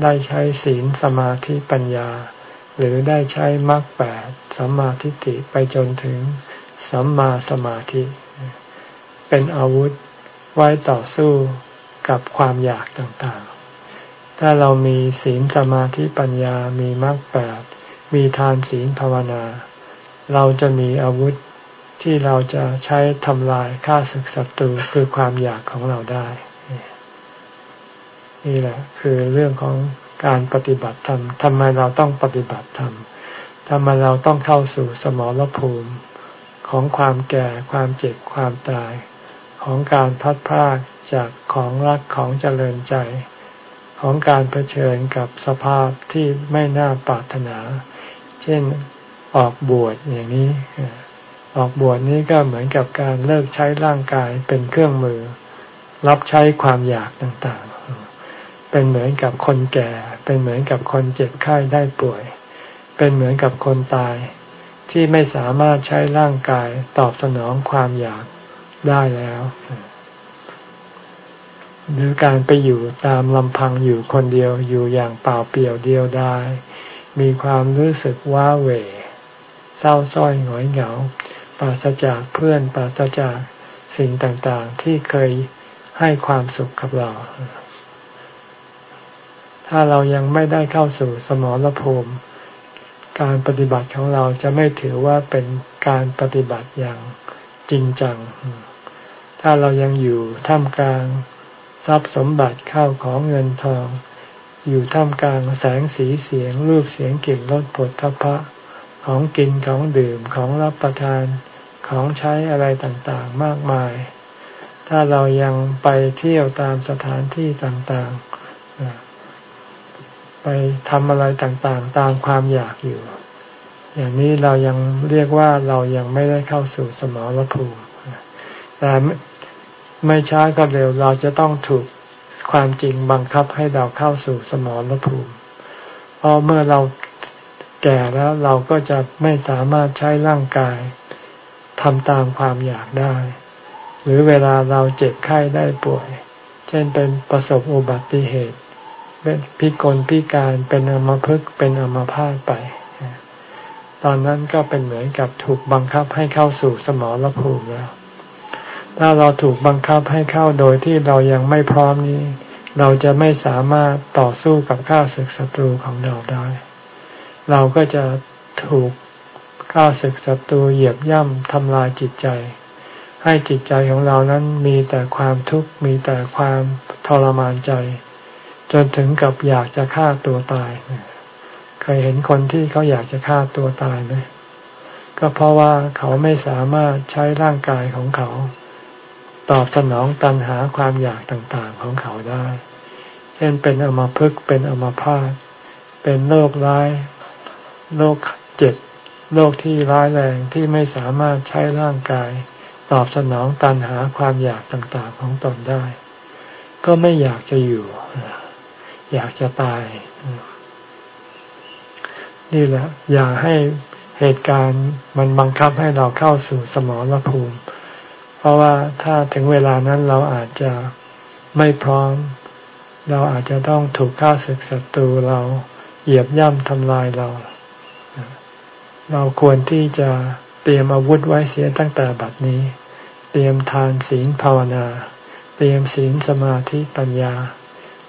ได้ใช้ศีลสมาธิปัญญา หรือได้ใช้มรรคแปดสัมมาทิฏฐิไปจนถึงสัมมาสมาธิ เป็นอาวุธไว้ต่อสู้กับความอยากต่างๆ ถ้าเรามีศีลสมาธิปัญญา มีมรรคแปด มีทานศีลภาวนา เราจะมีอาวุธที่เราจะใช้ทำลายฆ่าศึกศัตรูคือความอยากของเราได้ นี่แหละ คือเรื่องของการปฏิบัติธรรมทำไมเราต้องปฏิบัติธรรมทำไมเราต้องเข้าสู่สมรภูมิของความแก่ความเจ็บความตาย ของการพัดพากจากของรักของเจริญใจ ของการเผชิญกับสภาพที่ไม่น่าปรารถนา เช่น ออกบวชอย่างนี้ ออกบวชนี้ก็เหมือนกับการเลิกใช้ร่างกายเป็นเครื่องมือ รับใช้ความอยากต่างๆ เป็นเหมือนกับคนแก่ เป็นเหมือนกับคนเจ็บไข้ได้ป่วย เป็นเหมือนกับคนตายที่ไม่สามารถใช้ร่างกายตอบสนองความอยากได้แล้ว หรือการไปอยู่ตามลำพังอยู่คนเดียวอยู่อย่างเปล่าเปลี่ยวเดียวได้ มีความรู้สึกว้าเหว เศร้าส้อยหงอยเหงา ปราศจากเพื่อนปราศจากสิ่งต่างๆ ที่เคยให้ความสุขกับเรา ถ้าเรายังไม่ได้เข้าสู่สมรภูมิ การปฏิบัติของเราจะไม่ถือว่าเป็นการปฏิบัติอย่างจริงจัง ถ้าเรายังอยู่ท่ามกลางทรัพย์สมบัติเข้าของเงินทอง อยู่ท่ามกลางแสงสีเสียงรูปเสียงกลิ่นรสผลทพะ ของกินของดื่มของรับประทานของใช้อะไรต่างๆมากมาย ถ้าเรายังไปเที่ยวตามสถานที่ต่างๆ ไปทำอะไรต่างๆ ตามความอยากอยู่ อย่างนี้เรายังเรียกว่าเรายังไม่ได้เข้าสู่สมรภูมิ แต่ไม่ช้าก็เร็วเราจะต้องถูกความจริงบังคับให้เราเข้าสู่สมรภูมิ เพราะเมื่อเรา แก่แล้วเราก็จะไม่สามารถใช้ร่างกายทำตามความอยากได้ หรือเวลาเราเจ็บไข้ได้ป่วย เช่นเป็นประสบอุบัติเหตุ เป็นพิกลพิการเป็นอมภพเป็นอมพาตไป ตอนนั้นก็เป็นเหมือนกับถูกบังคับให้เข้าสู่สมรภูมิแล้ว ถ้าเราถูกบังคับให้เข้าโดยที่เรายังไม่พร้อมนี้ เราจะไม่สามารถต่อสู้กับข้าศึกศัตรูของเราได้ เราก็จะถูกข้าศึกศัตรูเหยียบย่ำทำลายจิตใจ ให้จิตใจของเรานั้นมีแต่ความทุกข์มีแต่ความทรมานใจ จนถึงกับอยากจะฆ่าตัวตายเคยเห็นคนที่เขาอยากจะฆ่าตัวตายไหมก็เพราะว่าเขาไม่สามารถใช้ร่างกายของเขา ตอบสนองตันหาความอยากต่างๆของเขาได้ เช่นเป็นอมาพึกเป็นอมาพาตเป็นโรคร้าย โรคเจ็บโรคที่ร้ายแรงที่ไม่สามารถใช้ร่างกาย ตอบสนองตันหาความอยากต่างๆของตนได้ ก็ไม่อยากจะอยู่ อยากจะตาย นี่แหละ อย่าให้เหตุการณ์มันบังคับให้เราเข้าสู่สมรภูมิ เพราะว่าถ้าถึงเวลานั้นเราอาจจะไม่พร้อม เราอาจจะต้องถูกฆ่าศึกศัตรูเราเหยียบย่ำทำลายเรา เราควรที่จะเตรียมอาวุธไว้เสียตั้งแต่บัดนี้ เตรียมทานศีลภาวนา เตรียมศีลสมาธิปัญญา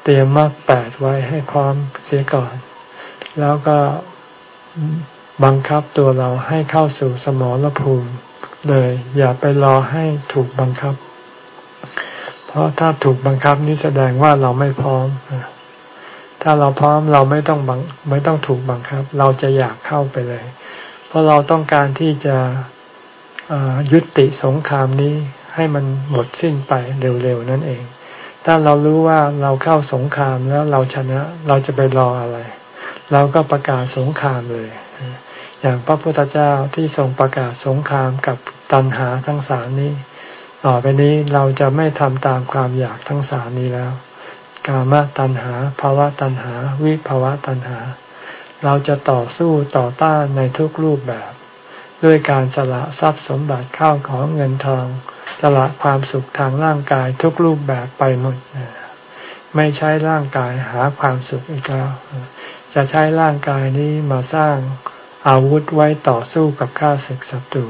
เตรียมมรรคแปดไว้ให้พร้อมเสียก่อน แล้วก็บังคับตัวเราให้เข้าสู่สมรภูมิเลย อย่าไปรอให้ถูกบังคับ เพราะถ้าถูกบังคับนี่แสดงว่าเราไม่พร้อม ถ้าเราพร้อมเราไม่ต้องบังไม่ต้องถูกบังคับ เราจะอยากเข้าไปเลย เพราะเราต้องการที่จะยุติสงครามนี้ให้มันหมดสิ้นไปเร็วๆนั่นเอง ถ้าเรารู้ว่าเราเข้าสงครามแล้วเราชนะเราจะไปรออะไร เราก็ประกาศสงครามเลย อย่างพระพุทธเจ้าที่ทรงประกาศสงครามกับตัณหาทั้งสามนี้ ต่อไปนี้เราจะไม่ทำตามความอยากทั้งสามนี้แล้ว กามตัณหาภาวะตัณหา วิภาวะตัณหา เราจะต่อสู้ต่อต้านในทุกรูปแบบ ด้วยการสละทรัพย์สมบัติข้าวของเงินทอง สละความสุขทางร่างกายทุกรูปแบบไปหมดไม่ใช้ร่างกายหาความสุขอีกแล้ว จะใช้ร่างกายนี้มาสร้างอาวุธไว้ต่อสู้กับข้าศึกศัตรู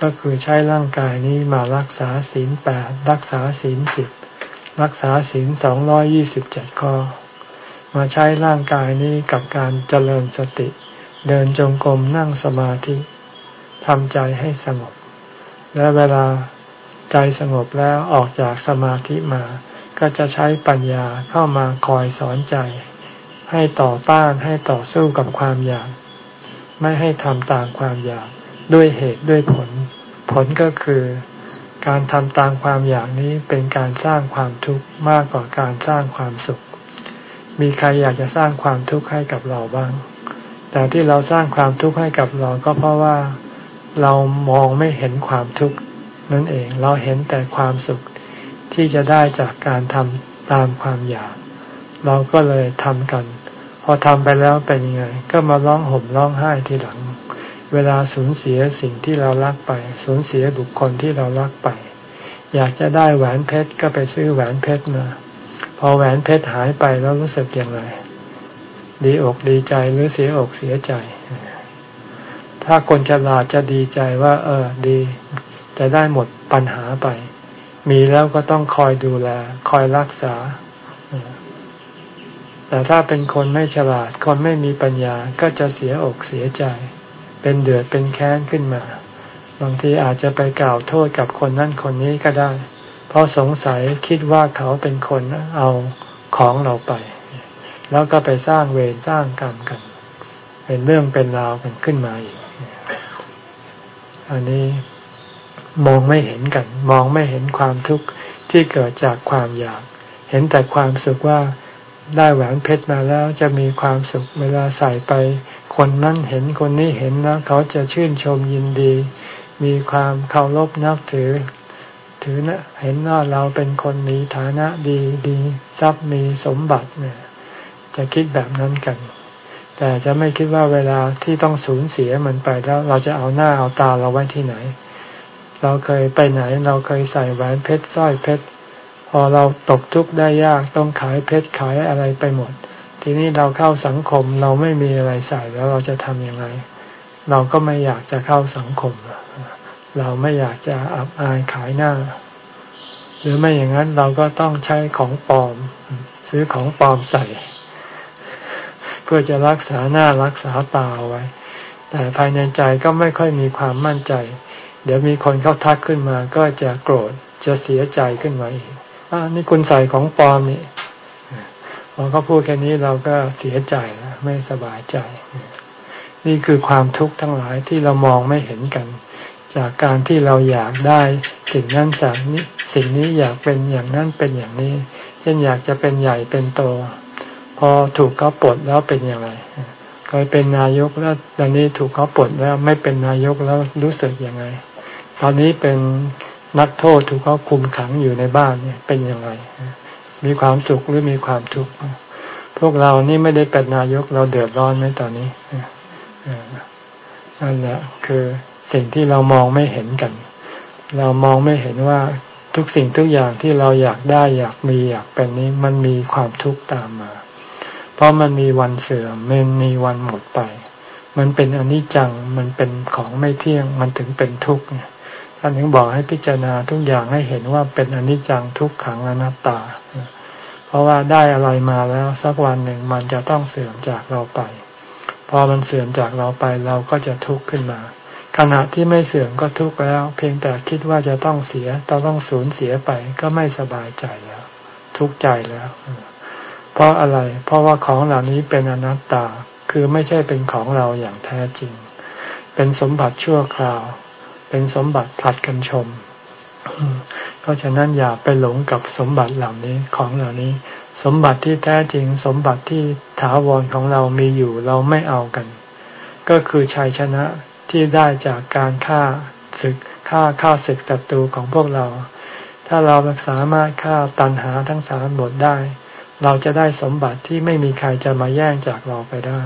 ก็คือใช้ร่างกายนี้มารักษาศีลแปดรักษาศีลสิบรักษาศีลสองร้อยยี่สิบเจ็ดข้อ มาใช้ร่างกายนี้กับการเจริญสติ เดินจงกรมนั่งสมาธิทำใจให้สงบ และเวลาใจสงบแล้วออกจากสมาธิมา ก็จะใช้ปัญญาเข้ามาคอยสอนใจ ให้ต่อต้านให้ต่อสู้กับความอยาก ไม่ให้ทำตามความอยากด้วยเหตุด้วยผล ผลก็คือการทำตามความอยากนี้เป็นการสร้างความทุกข์มากกว่าการสร้างความสุข มีใครอยากจะสร้างความทุกข์ให้กับเราบ้าง แต่ที่เราสร้างความทุกข์ให้กับเราก็เพราะว่าเรามองไม่เห็นความทุกข์นั่นเอง เราเห็นแต่ความสุขที่จะได้จากการทำตามความอยาก เราก็เลยทำกัน พอทำไปแล้วเป็นยังไง ก็มาร้องห่มร้องไห้ทีหลัง เวลาสูญเสียสิ่งที่เรารักไป สูญเสียบุคคลที่เรารักไป อยากจะได้แหวนเพชรก็ไปซื้อแหวนเพชรมา พอแหวนเพชรหายไปแล้วรู้สึกอย่างไร ดีอกดีใจหรือเสียอกเสียใจ ถ้าคนฉลาดจะดีใจว่า เออ ดี จะได้หมดปัญหาไป มีแล้วก็ต้องคอยดูแล คอยรักษา แต่ถ้าเป็นคนไม่ฉลาด คนไม่มีปัญญาก็จะเสียอกเสียใจ เป็นเดือดเป็นแค้นขึ้นมา บางทีอาจจะไปกล่าวโทษกับคนนั่นคนนี้ก็ได้ เพราะสงสัยคิดว่าเขาเป็นคนเอาของเราไป แล้วก็ไปสร้างเวรสร้างกรรมกัน เป็นเรื่องเป็นราวกันขึ้นมาอีก อันนี้มองไม่เห็นกัน มองไม่เห็นความทุกข์ที่เกิดจากความอยาก เห็นแต่ความสุขว่าได้แหวนเพชรมาแล้วจะมีความสุขเวลาใส่ไป คนนั้นเห็นคนนี้เห็นแล้วเขาจะชื่นชมยินดี มีความเคารพนับถือ ถือนะเห็นว่าเราเป็นคนมีฐานะดีดีทรัพย์มีสมบัติเนี่ย จะคิดแบบนั้นกัน แต่จะไม่คิดว่าเวลาที่ต้องสูญเสียมันไปแล้วเราจะเอาหน้าเอาตาเราไว้ที่ไหน เราเคยไปไหนเราเคยใส่แหวนเพชรสร้อยเพชรพอเราตกทุกข์ได้ยากต้องขายเพชรขายอะไรไปหมด ทีนี้เราเข้าสังคมเราไม่มีอะไรใส่แล้วเราจะทำยังไง เราก็ไม่อยากจะเข้าสังคม เราไม่อยากจะอับอายขายหน้า หรือไม่อย่างนั้นเราก็ต้องใช้ของปลอม ซื้อของปลอมใส่ เพื่อจะรักษาหน้ารักษาตาไว้ แต่ภายในใจก็ไม่ค่อยมีความมั่นใจ เดี๋ยวมีคนเขาทักขึ้นมา ก็จะโกรธจะเสียใจขึ้นมาอีกอ่านี่คุณใส่ของปลอมนี่พอเขาพูดแค่นี้เราก็เสียใจแล้วไม่สบายใจ นี่คือความทุกข์ทั้งหลายที่เรามองไม่เห็นกัน จากการที่เราอยากได้ สิ่งนั้นจากนี้สิ่งนี้อยากเป็นอย่างนั้นเป็นอย่างนี้ เช่นอยากจะเป็นใหญ่เป็นโต พอถูกเขาปลดแล้วเป็นอย่างไรเคยเป็นนายกแล้วตอนนี้ถูกเขาปลดแล้วไม่เป็นนายกแล้วรู้สึกยังไง ตอนนี้เป็นนักโทษถูกเขาคุมขังอยู่ในบ้านเนี่ยเป็นอยังไงมีความสุขหรือมีความทุกข์พวกเรานี่ไม่ได้เป็นนายกเราเดือดร้อนไหมตอนนี้นั่นแหละคือ สิ่งที่เรามองไม่เห็นกัน เรามองไม่เห็นว่าทุกสิ่งทุกอย่างที่เราอยากได้อยากมีอยากเป็นนี้มันมีความทุกข์ตามมา เพราะมันมีวันเสื่อมมันมีวันหมดไป มันเป็นอนิจจังมันเป็นของไม่เที่ยงมันถึงเป็นทุกข์เนี่ยท่านถึงบอกให้พิจารณาทุกอย่างให้เห็นว่าเป็นอนิจจังทุกขังอนัตตา เพราะว่าได้อะไรมาแล้วสักวันหนึ่งมันจะต้องเสื่อมจากเราไป พอมันเสื่อมจากเราไปเราก็จะทุกข์ขึ้นมา ขณะที่ไม่เสื่อมก็ทุกข์แล้ว เพียงแต่คิดว่าจะต้องเสียต้องสูญเสียไปก็ไม่สบายใจแล้ว ทุกข์ใจแล้ว เพราะอะไร เพราะว่าของเหล่านี้เป็นอนัตตาคือไม่ใช่เป็นของเราอย่างแท้จริง เป็นสมบัติชั่วคราว เป็นสมบัติผลัดกันชม เพราะฉะนั้นอย่าไปหลงกับสมบัติเหล่านี้ของเหล่านี้ สมบัติที่แท้จริง สมบัติที่ถาวรของเรามีอยู่เราไม่เอากัน ก็คือชัยชนะ ที่ได้จากการฆ่าศึกฆ่าฆ่าศึกศัตรูของพวกเรา ถ้าเราสามารถฆ่าตันหาทั้งสามหมดได้ เราจะได้สมบัติที่ไม่มีใครจะมาแย่งจากเราไปได้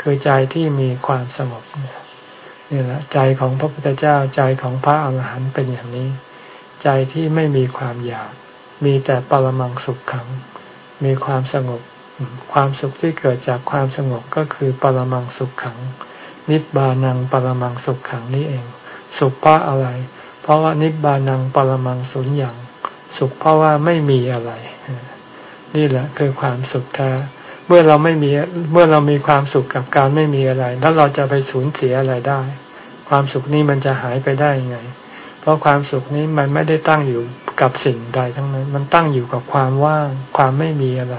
คือใจที่มีความสงบเนี่ยนี่แหละใจของพระพุทธเจ้าใจของพระอาหารหันต์เป็นอย่างนี้ ใจที่ไม่มีความอยาก มีแต่ปรมังสุขขัง มีความสงบ ความสุขที่เกิดจากความสงบก็คือปรมังสุขขัง นิบานังปรมังสุขขังนี่เอง สุขเพราะอะไร เพราะว่านิบานังปรมังสุญญ์สุขเพราะว่าไม่มีอะไร นี่แหละคือความสุขแท้เมื่อเราไม่มีเมื่อเรามีความสุขกับการไม่มีอะไร แล้วเราจะไปสูญเสียอะไรได้ ความสุขนี้มันจะหายไปได้ยังไง เพราะความสุขนี้มันไม่ได้ตั้งอยู่กับสิ่งใดทั้งนั้น มันตั้งอยู่กับความว่าง ความไม่มีอะไร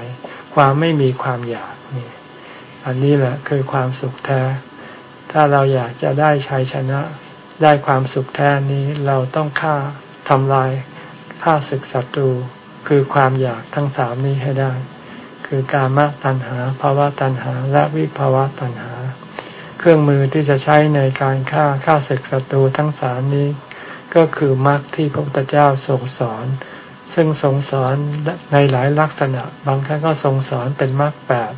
ความไม่มีความอยากนี่ อันนี้แหละคือความสุขแท้ ถ้าเราอยากจะได้ชัยชนะ ได้ความสุขแท้นี้เราต้องฆ่าทำลายฆ่าศึกศัตรูคือความอยากทั้งสามนี้ให้ได้ คือกามตัณหาภาวะตัณหา และวิภาวะตัณหา เครื่องมือที่จะใช้ในการฆ่าฆ่าศึกศัตรูทั้งสามนี้ ก็คือมรรคที่พระพุทธเจ้าทรงสอน ซึ่งทรงสอนในหลายลักษณะ บางครั้งก็ทรงสอนเป็นมรรคแปด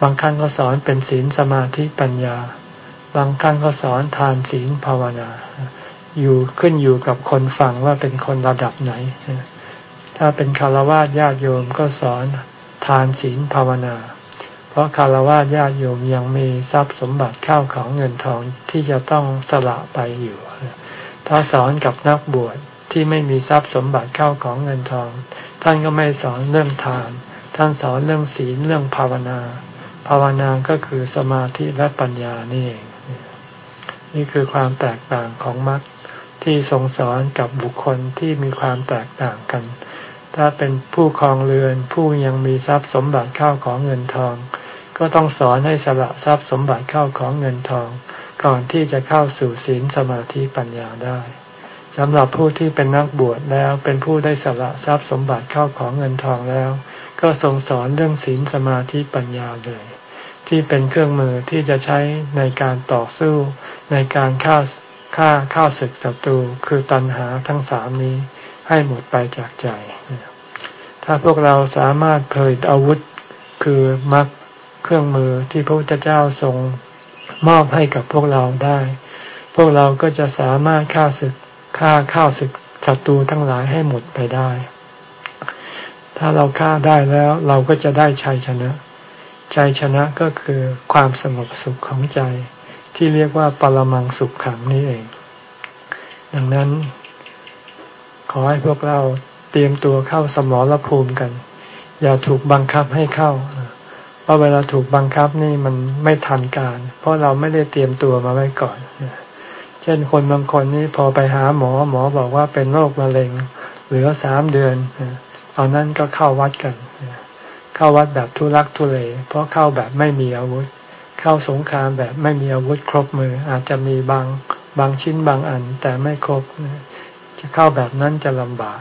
บางครั้งก็สอนเป็นศีลสมาธิปัญญา บางครั้งก็สอนทานศีลภาวนา อยู่ขึ้นอยู่กับคนฟังว่าเป็นคนระดับไหน ถ้าเป็นคารวะญาติโยมก็สอนทานศีลภาวนา เพราะคารวะญาติโยมยังมีทรัพย์สมบัติข้าวของเงินทองที่จะต้องสละไปอยู่ ถ้าสอนกับนักบวชที่ไม่มีทรัพย์สมบัติข้าวของเงินทอง ท่านก็ไม่สอนเรื่องทาน ท่านสอนเรื่องศีลเรื่องภาวนา ภาวนาก็คือสมาธิและปัญญานี่เอง นี่คือความแตกต่างของมรรคที่ทรงสอนกับบุคคลที่มีความแตกต่างกัน ถ้าเป็นผู้ครองเรือนผู้ยังมีทรัพย์สมบัติเข้าของเงินทอง ก็ต้องสอนให้สละทรัพย์สมบัติเข้าของเงินทอง ก่อนที่จะเข้าสู่ศีลสมาธิปัญญาได้สำหรับผู้ที่เป็นนักบวชแล้วเป็นผู้ได้สละทรัพย์สมบัติเข้าของเงินทองแล้ว ก็ทรงสอนเรื่องศีลสมาธิปัญญาเลย ที่เป็นเครื่องมือที่จะใช้ในการต่อสู้ในการฆ่าฆ่าข้าศึกศัตรูคือตัณหาทั้งสามนี้ให้หมดไปจากใจ ถ้าพวกเราสามารถผลิตอาวุธคือมรรคเครื่องมือที่พระพุทธเจ้าทรงมอบให้กับพวกเราได้ พวกเราก็จะสามารถฆ่าศึกฆ่าข้าศึกศัตรูทั้งหลายให้หมดไปได้ ถ้าเราฆ่าได้แล้วเราก็จะได้ชัยชนะ ชัยชนะก็คือความสงบสุขของใจ ที่เรียกว่าปรมังสุขขังนี่เอง ดังนั้น ขอให้พวกเราเตรียมตัวเข้าสมรภูมิกัน อย่าถูกบังคับให้เข้าเพราะเวลาถูกบังคับนี่มันไม่ทันการ เพราะเราไม่ได้เตรียมตัวมาไว้ก่อนเช่นคนบางคนนี่พอไปหาหมอหมอบอกว่าเป็นโรคมะเร็ง เหลือสามเดือนตอนนั้นก็เข้าวัดกัน เข้าวัดแบบทุรักทุเล เพราะเข้าแบบไม่มีอาวุธ เข้าสงครามแบบไม่มีอาวุธครบมือ อาจจะมีบางบางชิ้นบางอัน แต่ไม่ครบจะเข้าแบบนั้นจะลำบาก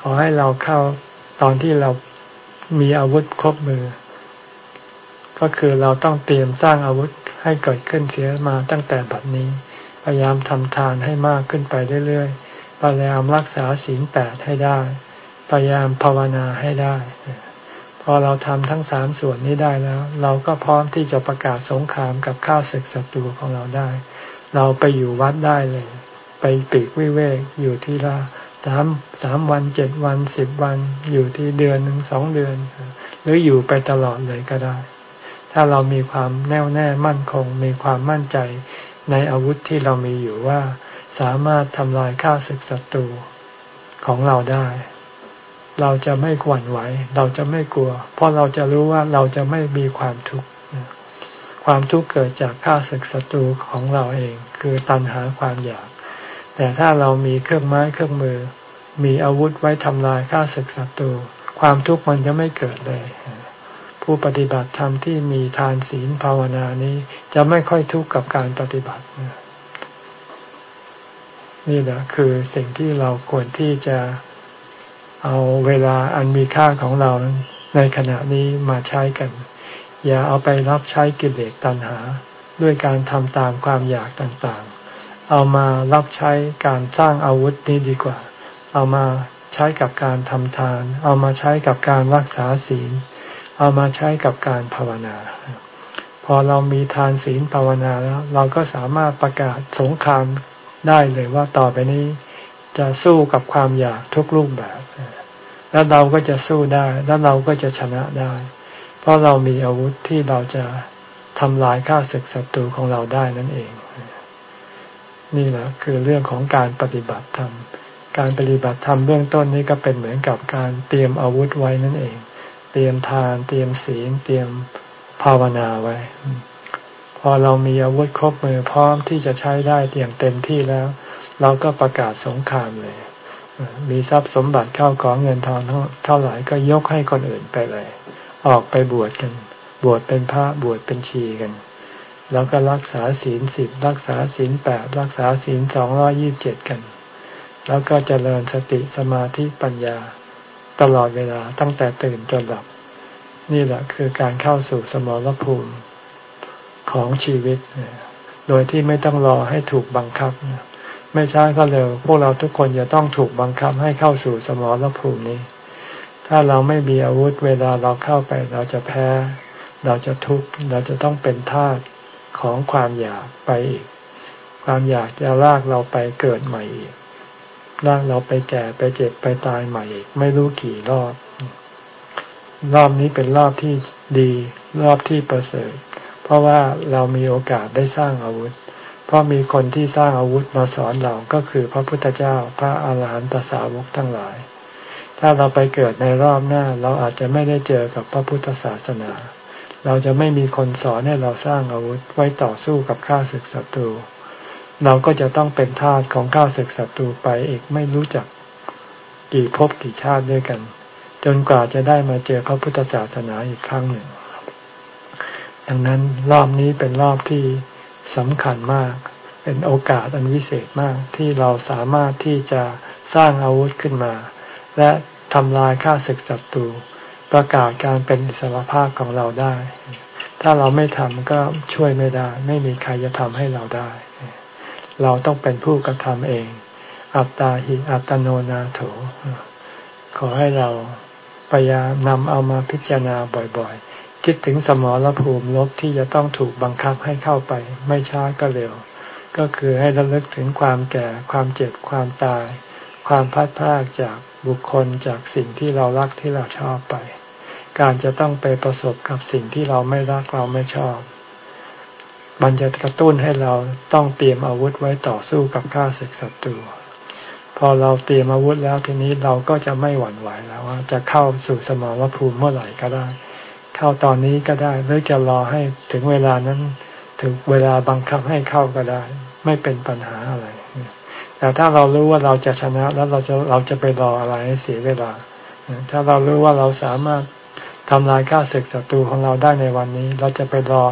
ขอให้เราเข้าตอนที่เรามีอาวุธครบมือ ก็คือเราต้องเตรียมสร้างอาวุธให้เกิดขึ้นเสียมาตั้งแต่บัดนี้ พยายามทำทานให้มากขึ้นไปเรื่อยๆพยายามรักษาศีลแปดให้ได้ พยายามภาวนาให้ได้ พอเราทำทั้งสามส่วนนี้ได้แล้ว เราก็พร้อมที่จะประกาศสงครามกับข้าศึกศัตรูของเราได้ เราไปอยู่วัดได้เลย ไปปีกวิเวกอยู่ที่ละสามสามวันเจ็ดวันสิบวัน อยู่ที่เดือนหนึ่งสองเดือน หรืออยู่ไปตลอดเลยก็ได้ ถ้าเรามีความแน่วแน่มั่นคง มีความมั่นใจในอาวุธที่เรามีอยู่ว่า สามารถทำลายข้าศึกศัตรูของเราได้ เราจะไม่หวั่นไหว เราจะไม่กลัว เพราะเราจะรู้ว่าเราจะไม่มีความทุกข์ความทุกข์เกิดจากข้าศึกศัตรูของเราเอง คือตัณหาความอยาก แต่ถ้าเรามีเครื่องไม้เครื่องมือ มีอาวุธไว้ทำลายข้าศึกศัตรู ความทุกข์มันจะไม่เกิดเลย ผู้ปฏิบัติธรรมที่มีทานศีลภาวนานี้จะไม่ค่อยทุกข์กับการปฏิบัตินี่แหละคือสิ่งที่เราควรที่จะ เอาเวลาอันมีค่าของเราในขณะนี้มาใช้กัน อย่าเอาไปรับใช้กิเลสตัณหา ด้วยการทำตามความอยากต่างๆ เอามารับใช้การสร้างอาวุธนี้ดีกว่า เอามาใช้กับการทำทาน เอามาใช้กับการรักษาศีล เอามาใช้กับการภาวนา พอเรามีทานศีลภาวนาแล้ว เราก็สามารถประกาศสงครามได้เลยว่าต่อไปนี้ จะสู้กับความอยากทุกรูปแบบ แล้วเราก็จะสู้ได้ แล้วเราก็จะชนะได้ เพราะเรามีอาวุธที่เราจะทำลายข้าศึกศัตรูของเราได้นั่นเอง นี่แหละคือเรื่องของการปฏิบัติธรรม การปฏิบัติธรรมเบื้องต้นนี้ก็เป็นเหมือนกับการเตรียมอาวุธไว้นั่นเอง เตรียมทาน เตรียมศีล เตรียมภาวนาไว้ พอเรามีอาวุธครบมือพร้อมที่จะใช้ได้อย่างเต็มที่แล้ว เราก็ประกาศสงครามเลย มีทรัพย์สมบัติเข้าของเงินทองเท่าไหร่ก็ยกให้คนอื่นไปเลย ออกไปบวชกัน บวชเป็นพระบวชเป็นชีกัน แล้วก็รักษาศีลสิบรักษาศีลแปดรักษาศีลสองร้อยี่บเจ็ดกัน แล้วก็เจริญสติสมาธิปัญญาตลอดเวลาตั้งแต่ตื่นจนหลับ นี่แหละคือการเข้าสู่สมรภูมิของชีวิต โดยที่ไม่ต้องรอให้ถูกบังคับ ไม่ช้าก็เร็ว พวกเราทุกคนจะต้องถูกบังคับให้เข้าสู่สมรภูมินี้ ถ้าเราไม่มีอาวุธเวลาเราเข้าไป เราจะแพ้ เราจะทุกข์เราจะต้องเป็นทาสของความอยากไปอีก ความอยากจะลากเราไปเกิดใหม่อีกร่างเราไปแก่ไปเจ็บไปตายใหม่อีก ไม่รู้กี่รอบ รอบนี้เป็นรอบที่ดี รอบที่ประเสริฐ เพราะว่าเรามีโอกาสได้สร้างอาวุธ ราะมีคนที่สร้างอาวุธมาสอนเราก็คือพระพุทธเจ้าพระอาหารหันตสาวกทั้งหลาย ถ้าเราไปเกิดในรอบหน้า เราอาจจะไม่ได้เจอกับพระพุทธศาสนา เราจะไม่มีคนสอนให้เราสร้างอาวุธไว้ต่อสู้กับข้าศึกศัตรู เราก็จะต้องเป็นทาสของข้าศึกศัตรูไปอีกไม่รู้จักกี่ภพกี่ชาติด้วยกัน จนกว่าจะได้มาเจอพระพุทธศาสนาอีกครั้งหนึ่ง ดังนั้นรอบนี้เป็นรอบที่ สำคัญมาก เป็นโอกาสอันวิเศษมากที่เราสามารถที่จะสร้างอาวุธขึ้นมา และทำลายข้าศึกศัตรูประกาศการเป็นอิสรภาพของเราได้ ถ้าเราไม่ทำก็ช่วยไม่ได้ ไม่มีใครจะทำให้เราได้ เราต้องเป็นผู้กระทำเอง อัตตาหิอัตโนนาโถขอให้เราพยายามนำเอามาพิจารณาบ่อยๆ คิดถึงสมรภูมิลบที่จะต้องถูกบังคับให้เข้าไป ไม่ช้าก็เร็ว ก็คือให้ระลึกถึงความแก่ความเจ็บความตาย ความพัดพลากจากบุคคลจากสิ่งที่เรารักที่เราชอบไป การจะต้องไปประสบกับสิ่งที่เราไม่รักเราไม่ชอบ มันจะกระตุ้นให้เราต้องเตรียมอาวุธไว้ต่อสู้กับข้าศึกศัตรูพอเราเตรียมอาวุธแล้วทีนี้เราก็จะไม่หวั่นไหวแล้วว่าจะเข้าสู่สมรภูมิเมื่อไหร่ก็ได้ เข้าตอนนี้ก็ได้หรือจะรอให้ถึงเวลานั้น ถึงเวลาบังคับให้เข้าก็ได้ ไม่เป็นปัญหาอะไร แต่ถ้าเรารู้ว่าเราจะชนะแล้วเราจะเราจะไปรออะไรให้เสียเวลา ถ้าเรารู้ว่าเราสามารถทำลายข้าศึกศัตรูของเราได้ในวันนี้ เราจะไปรอ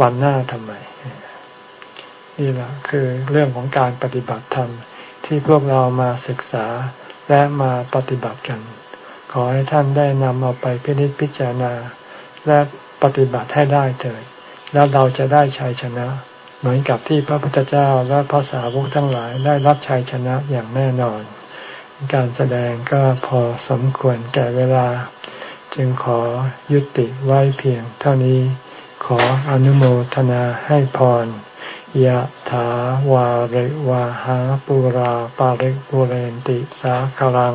วันหน้าทำไมนี่แหละคือเรื่องของการปฏิบัติธรรมที่พวกเรามาศึกษาและมาปฏิบัติกัน ขอให้ท่านได้นำเอาไปพินิจพิจารณา และปฏิบัติให้ได้เถิดแล้วเราจะได้ชัยชนะ เหมือนกับที่พระพุทธเจ้าและพระสาวกทั้งหลายได้รับชัยชนะอย่างแน่นอน การแสดงก็พอสมควรแก่เวลา จึงขอยุติไว้เพียงเท่านี้ ขออนุโมทนาให้พรยะถาวาริวาหาปุราปาริปุเรนติสาคลัง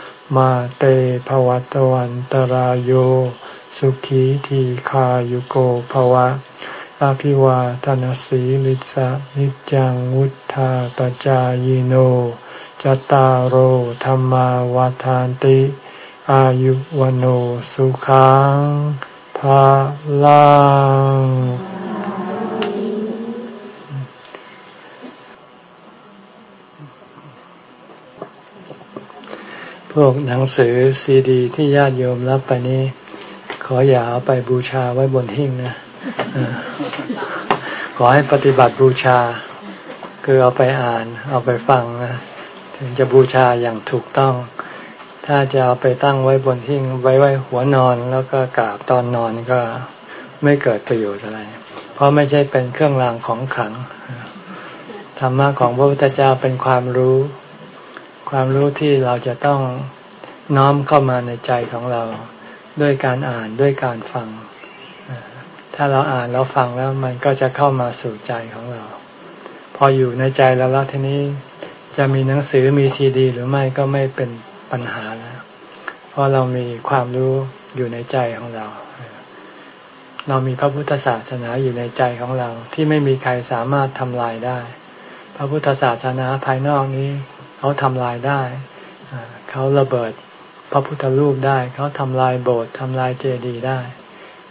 มาเตภวัตวันตารโยสุขีทีขายุโกภวะอภิวาทนสีลิสะนิจังวุธาปจายโนจตารโหธรรมาวาทานติ อายุวโนสุขังภาลัง พวกหนังสือซีดี ที่ญาติโยมรับไปนี้ ขออย่าเอาไปบูชาไว้บนหิ้งนะขอให้ปฏิบัติบูชา คือเอาไปอ่าน เอาไปฟังนะถึงจะบูชาอย่างถูกต้อง ถ้าจะเอาไปตั้งไว้บนหิ้งไว้ไว้หัวนอนแล้วก็กราบตอนนอนก็ไม่เกิดประโยชน์อะไร เพราะไม่ใช่เป็นเครื่องรางของขลังธรรมะของพระพุทธเจ้าเป็นความรู้ ความรู้ที่เราจะต้องน้อมเข้ามาในใจของเรา ด้วยการอ่านด้วยการฟัง ถ้าเราอ่านแล้วฟังแล้วมันก็จะเข้ามาสู่ใจของเรา พออยู่ในใจแล้วทีนี้จะมีหนังสือมีซีดี หรือไม่ก็ไม่เป็นปัญหาแล้วเพราะเรามีความรู้อยู่ในใจของเรา เรามีพระพุทธศาสนาอยู่ในใจของเรา ที่ไม่มีใครสามารถทำลายได้ พระพุทธศาสนาภายนอกนี้ เขาทำลายได้ เขาระเบิดพระพุทธรูปได้ เขาทำลายโบสถ์ทำลายเจดีย์ได้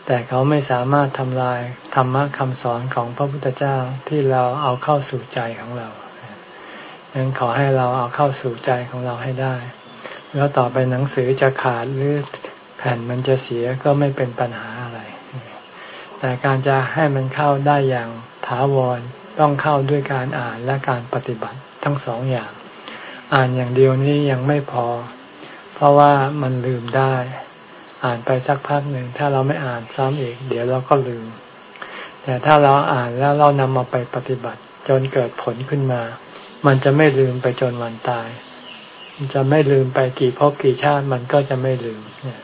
แต่เขาไม่สามารถทำลายธรรมะคำสอนของพระพุทธเจ้าที่เราเอาเข้าสู่ใจของเราดังนั้นขอให้เราเอาเข้าสู่ใจของเราให้ได้ แล้วต่อไปหนังสือจะขาดหรือแผ่นมันจะเสียก็ไม่เป็นปัญหาอะไร แต่การจะให้มันเข้าได้อย่างถาวรต้องเข้าด้วยการอ่านและการปฏิบัติทั้งสองอย่าง อ่านอย่างเดียวนี้ยังไม่พอ เพราะว่ามันลืมได้ อ่านไปสักพักหนึ่งถ้าเราไม่อ่านซ้ำอีก เดี๋ยวเราก็ลืม แต่ถ้าเราอ่านแล้วเรานำมาไปปฏิบัติ จนเกิดผลขึ้นมา มันจะไม่ลืมไปจนวันตาย มันจะไม่ลืมไปกี่ภพกี่ชาติมันก็จะไม่ลืมเนี่ย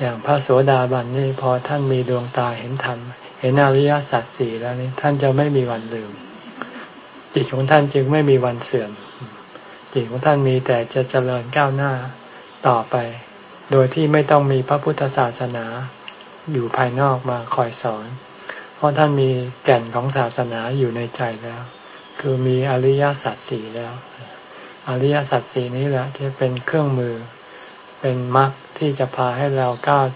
อย่างพระโสดาบันนี่พอท่านมีดวงตาเห็นธรรม เห็นอริยสัจสี่แล้วนี่ท่านจะไม่มีวันลืม จิตของท่านจึงไม่มีวันเสื่อม จิตของท่านมีแต่จะเจริญก้าวหน้าต่อไป โดยที่ไม่ต้องมีพระพุทธศาสนาอยู่ภายนอกมาคอยสอน เพราะท่านมีแก่นของศาสนาอยู่ในใจแล้ว คือมีอริยสัจสี่แล้ว อริยสัจสี่นี้แหละที่เป็นเครื่องมือ เป็นมรรคที่จะพาให้เราก้าว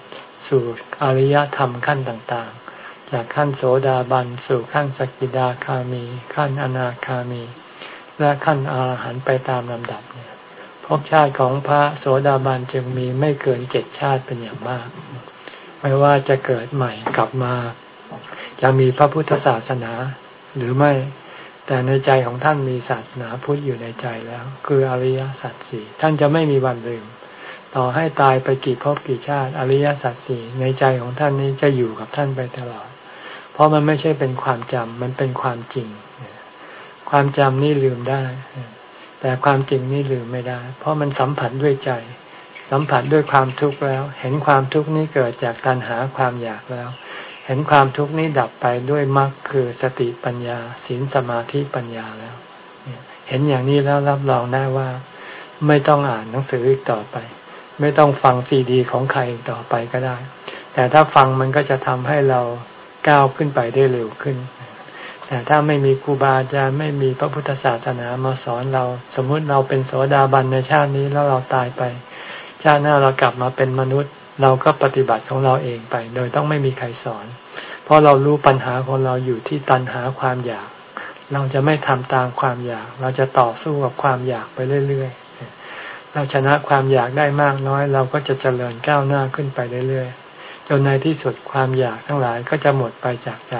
สู่อริยธรรมขั้นต่างๆ จากขั้นโสดาบันสู่ขั้นสกิดาคามี ขั้นอนาคามี และขั้นอรหันต์ไปตามลำดับเนี่ยภพชาติของพระโสดาบันจึงมีไม่เกินเจ็ดชาติเป็นอย่างมาก ไม่ว่าจะเกิดใหม่กลับมา จะมีพระพุทธศาสนาหรือไม่ แต่ในใจของท่านมีศาสนาพุทธอยู่ในใจแล้ว คืออริยสัจสี่ท่านจะไม่มีวันลืม ต่อให้ตายไปกี่ภพกี่ชาติ อริยสัจสี่ในใจของท่านนี้จะอยู่กับท่านไปตลอด เพราะมันไม่ใช่เป็นความจำมันเป็นความจริง ความจำนี่ลืมได้ แต่ความจริงนี่ลืมไม่ได้ เพราะมันสัมผัสด้วยใจ สัมผัสด้วยความทุกข์แล้ว เห็นความทุกข์นี้เกิดจากการหาความอยากแล้ว เห็นความทุกข์นี้ดับไปด้วยมรรคคือสติปัญญาศีลสมาธิปัญญาแล้ว เห็นอย่างนี้แล้วรับรองได้ว่า ไม่ต้องอ่านหนังสืออีกต่อไป ไม่ต้องฟังซีดี ของใครต่อไปก็ได้ แต่ถ้าฟังมันก็จะทำให้เราก้าวขึ้นไปได้เร็วขึ้น แต่ถ้าไม่มีครูบาอาจารย์ไม่มีพระพุทธศาสนามาสอนเรา สมมุติเราเป็นโสดาบันในชาตินี้แล้วเราตายไป ชาติหน้าเรากลับมาเป็นมนุษย์ เราก็ปฏิบัติของเราเองไป โดยต้องไม่มีใครสอน เพราะเรารู้ปัญหาของเราอยู่ที่ตัณหาความอยาก เราจะไม่ทำตามความอยาก เราจะต่อสู้กับความอยากไปเรื่อยๆเราชนะความอยากได้มากน้อย เราก็จะเจริญก้าวหน้าขึ้นไปเรื่อยๆจนในที่สุดความอยากทั้งหลายก็จะหมดไปจากใจ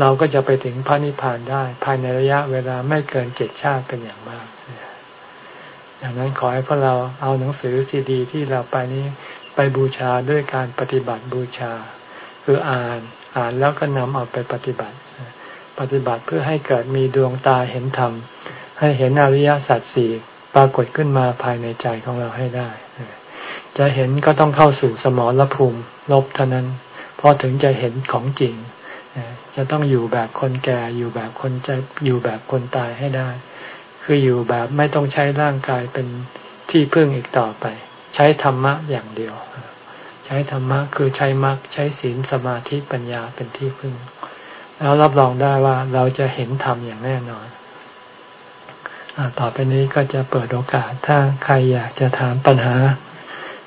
เราก็จะไปถึงพระนิพพานได้ ภายในระยะเวลาไม่เกินเจ็ดชาติเป็นอย่างมากดังนั้นขอให้พวกเราเอาหนังสือซีดี ที่เราไปนี้ไปบูชาด้วยการปฏิบัติบูชา คืออ่านอ่านแล้วก็นำเอาไปปฏิบัติ ปฏิบัติเพื่อให้เกิดมีดวงตาเห็นธรรม ให้เห็นอริยสัจสี่ปรากฏขึ้นมาภายในใจของเราให้ได้ จะเห็นก็ต้องเข้าสู่สมรภูมิลบเท่านั้น พอถึงจะเห็นของจริง จะต้องอยู่แบบคนแก่ อยู่แบบคนจะอยู่แบบคนตายให้ได้ คืออยู่แบบไม่ต้องใช้ร่างกายเป็นที่พึ่งอีกต่อไป ใช้ธรรมะอย่างเดียว ใช้ธรรมะคือใช้มรรคใช้ศีลสมาธิปัญญาเป็นที่พึ่ง แล้วรับรองได้ว่าเราจะเห็นธรรมอย่างแน่นอนต่อไปนี้ก็จะเปิดโอกาสถ้าใครอยากจะถามปัญหา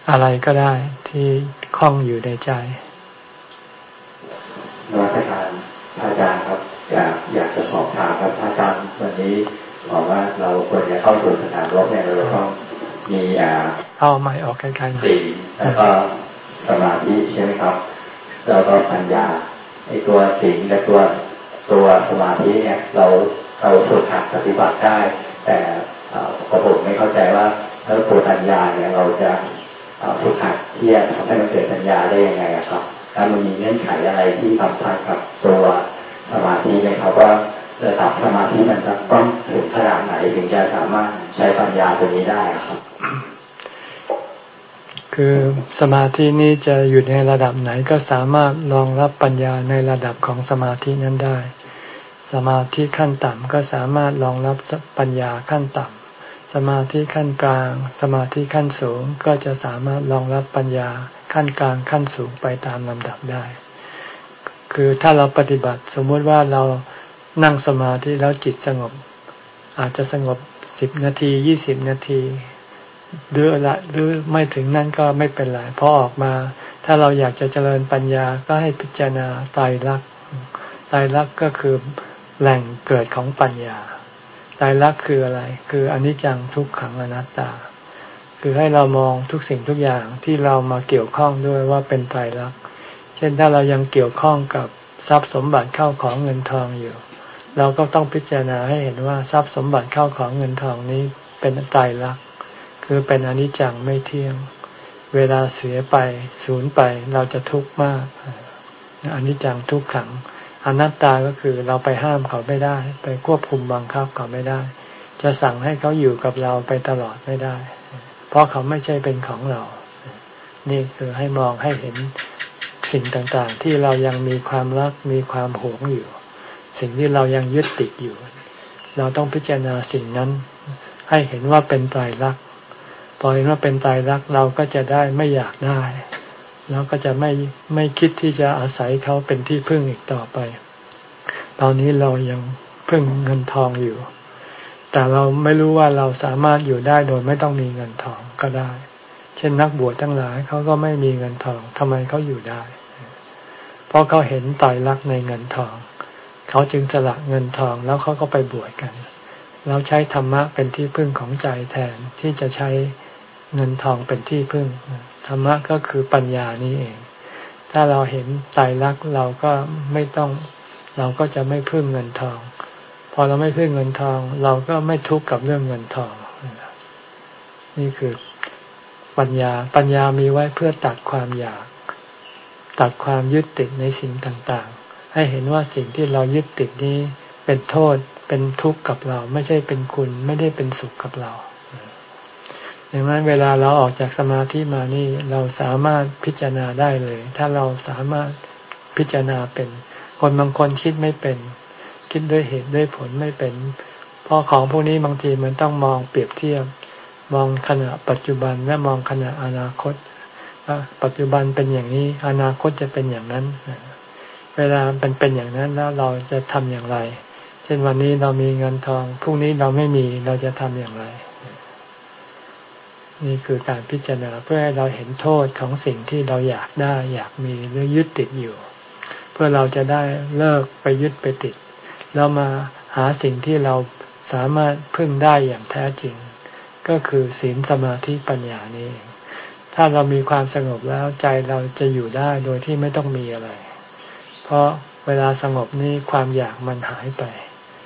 อะไรก็ได้ที่คล้องอยู่ในใจนักการ อาจารย์ครับอยากอยากจะสอบถามครับอาจารย์วันนี้บอกว่าเราควรจะเข้าสู่สถานรบเนี่ยเราต้องมีอ่าเอาไม่ออกใกล้ๆสี่แล้วก็สมาธิใช่ไหมครับ แล้วก็ปัญญาไอตัวสิ่งและตัวตัวสมาธิเนี่ยเราเราฝึกหัดปฏิบัติได้ แต่ผมไม่เข้าใจว่าถ้าตัวปัญญาเนี่ยเราจะฝึกหัดที่จะทำให้มันเกิดปัญญาได้ยังไงครับ แล้วมันมีเงื่อนไขอะไรที่สำคัญกับตัวสมาธิไหมครับว่าระดับสมาธิมันจะต้องถึงขนาดไหนถึงจะสามารถใช้ปัญญาตัวนี้ได้ครับ คือสมาธินี้จะอยู่ในระดับไหนก็สามารถรองรับปัญญาในระดับของสมาธินั้นได้ สมาธิขั้นต่ำก็สามารถรองรับปัญญาขั้นต่ำสมาธิขั้นกลาง สมาธิขั้นสูงก็จะสามารถรองรับปัญญา ขั้นกลางขั้นสูงไปตามลำดับได้ คือถ้าเราปฏิบัติสมมุติว่าเรานั่งสมาธิแล้วจิตสงบ อาจจะสงบสิบนาทียี่สิบนาทีหรือละหรือไม่ถึงนั่นก็ไม่เป็นไรพอออกมา ถ้าเราอยากจะเจริญปัญญาก็ให้พิจารณาตายรักตายรักก็คือแหล่งเกิดของปัญญาตายรักคืออะไร คืออนิจจังทุกขังอนัตตา คือให้เรามองทุกสิ่งทุกอย่างที่เรามาเกี่ยวข้องด้วยว่าเป็นไตายรักษณ์เช่นถ้าเรายังเกี่ยวข้องกับทรัพย์สมบัติเข้าของเงินทองอยู่ เราก็ต้องพิจารณาให้เห็นว่าทรัพย์สมบัติเข้าของเงินทองนี้เป็นไตายรักษณ์คือเป็นอนิจจังไม่เที่ยง เวลาเสียไปสูญไปเราจะทุกข์มากอนิจจังทุกขังอนัตตาก็คือเราไปห้ามเขาไม่ได้ ไปควบคุมบังคับเขาไม่ได้ จะสั่งให้เขาอยู่กับเราไปตลอดไม่ได้ ราะเขาไม่ใช่เป็นของเรา นี่คือให้มองให้เห็นสิ่งต่างๆ ที่เรายังมีความรักมีความหวงอยู่ สิ่งที่เรายังยึดติดอยู่ เราต้องพิจารณาสิ่งนั้น ให้เห็นว่าเป็นตายรักพอเห็นว่าเป็นตายรักเราก็จะได้ไม่อยากได้แล้วก็จะไม่ไม่คิดที่จะอาศัยเขาเป็นที่พึ่งอีกต่อไป ตอนนี้เรายังพึ่งเงินทองอยู่ แต่เราไม่รู้ว่าเราสามารถอยู่ได้โดยไม่ต้องมีเงินทอง ก็ได้ เช่นนักบวชทั้งหลายเขาก็ไม่มีเงินทองทำไมเขาอยู่ได้ เพราะเขาเห็นตายรักในเงินทอง เขาจึงสละเงินทองแล้วเขาก็ไปบวชกันเราใช้ธรรมะเป็นที่พึ่งของใจแทนที่จะใช้เงินทองเป็นที่พึ่ง ธรรมะก็คือปัญญานี้เอง ถ้าเราเห็นใจรักเราก็ไม่ต้องเราก็จะไม่พึ่งเงินทอง พอเราไม่พึ่งเงินทอง เราก็ไม่ทุกข์กับเรื่องเงินทอง นี่คือปัญญา ปัญญามีไว้เพื่อตัดความอยาก ตัดความยึดติดในสิ่งต่างๆ ให้เห็นว่าสิ่งที่เรายึดติดนี้เป็นโทษเป็นทุกข์กับเรา ไม่ใช่เป็นคุณ ไม่ได้เป็นสุขกับเราดังนั้นเวลาเราออกจากสมาธิมานี่เราสามารถพิจารณาได้เลย ถ้าเราสามารถพิจารณาเป็น คนบางคนคิดไม่เป็น คิดด้วยเหตุด้วยผลไม่เป็นเพราะของพวกนี้บางทีมันต้องมองเปรียบเทียบ มองขณะปัจจุบันและมองขณะอนาคตปัจจุบันเป็นอย่างนี้ อนาคตจะเป็นอย่างนั้น เวลาเป็นเป็นอย่างนั้นแล้วเราจะทำอย่างไร เช่นวันนี้เรามีเงินทองพรุ่งนี้เราไม่มีเราจะทำอย่างไร นี่คือการพิจารณาเพื่อให้เราเห็นโทษของสิ่งที่เราอยากได้ อยากมีหรือยึดติดอยู่ เพื่อเราจะได้เลิกไปยึดไปติด แล้วมาหาสิ่งที่เราสามารถพึ่งได้อย่างแท้จริง ก็คือศีลสมาธิปัญญานี้ ถ้าเรามีความสงบแล้วใจเราจะอยู่ได้โดยที่ไม่ต้องมีอะไร เพราะเวลาสงบนี้ความอยากมันหายไป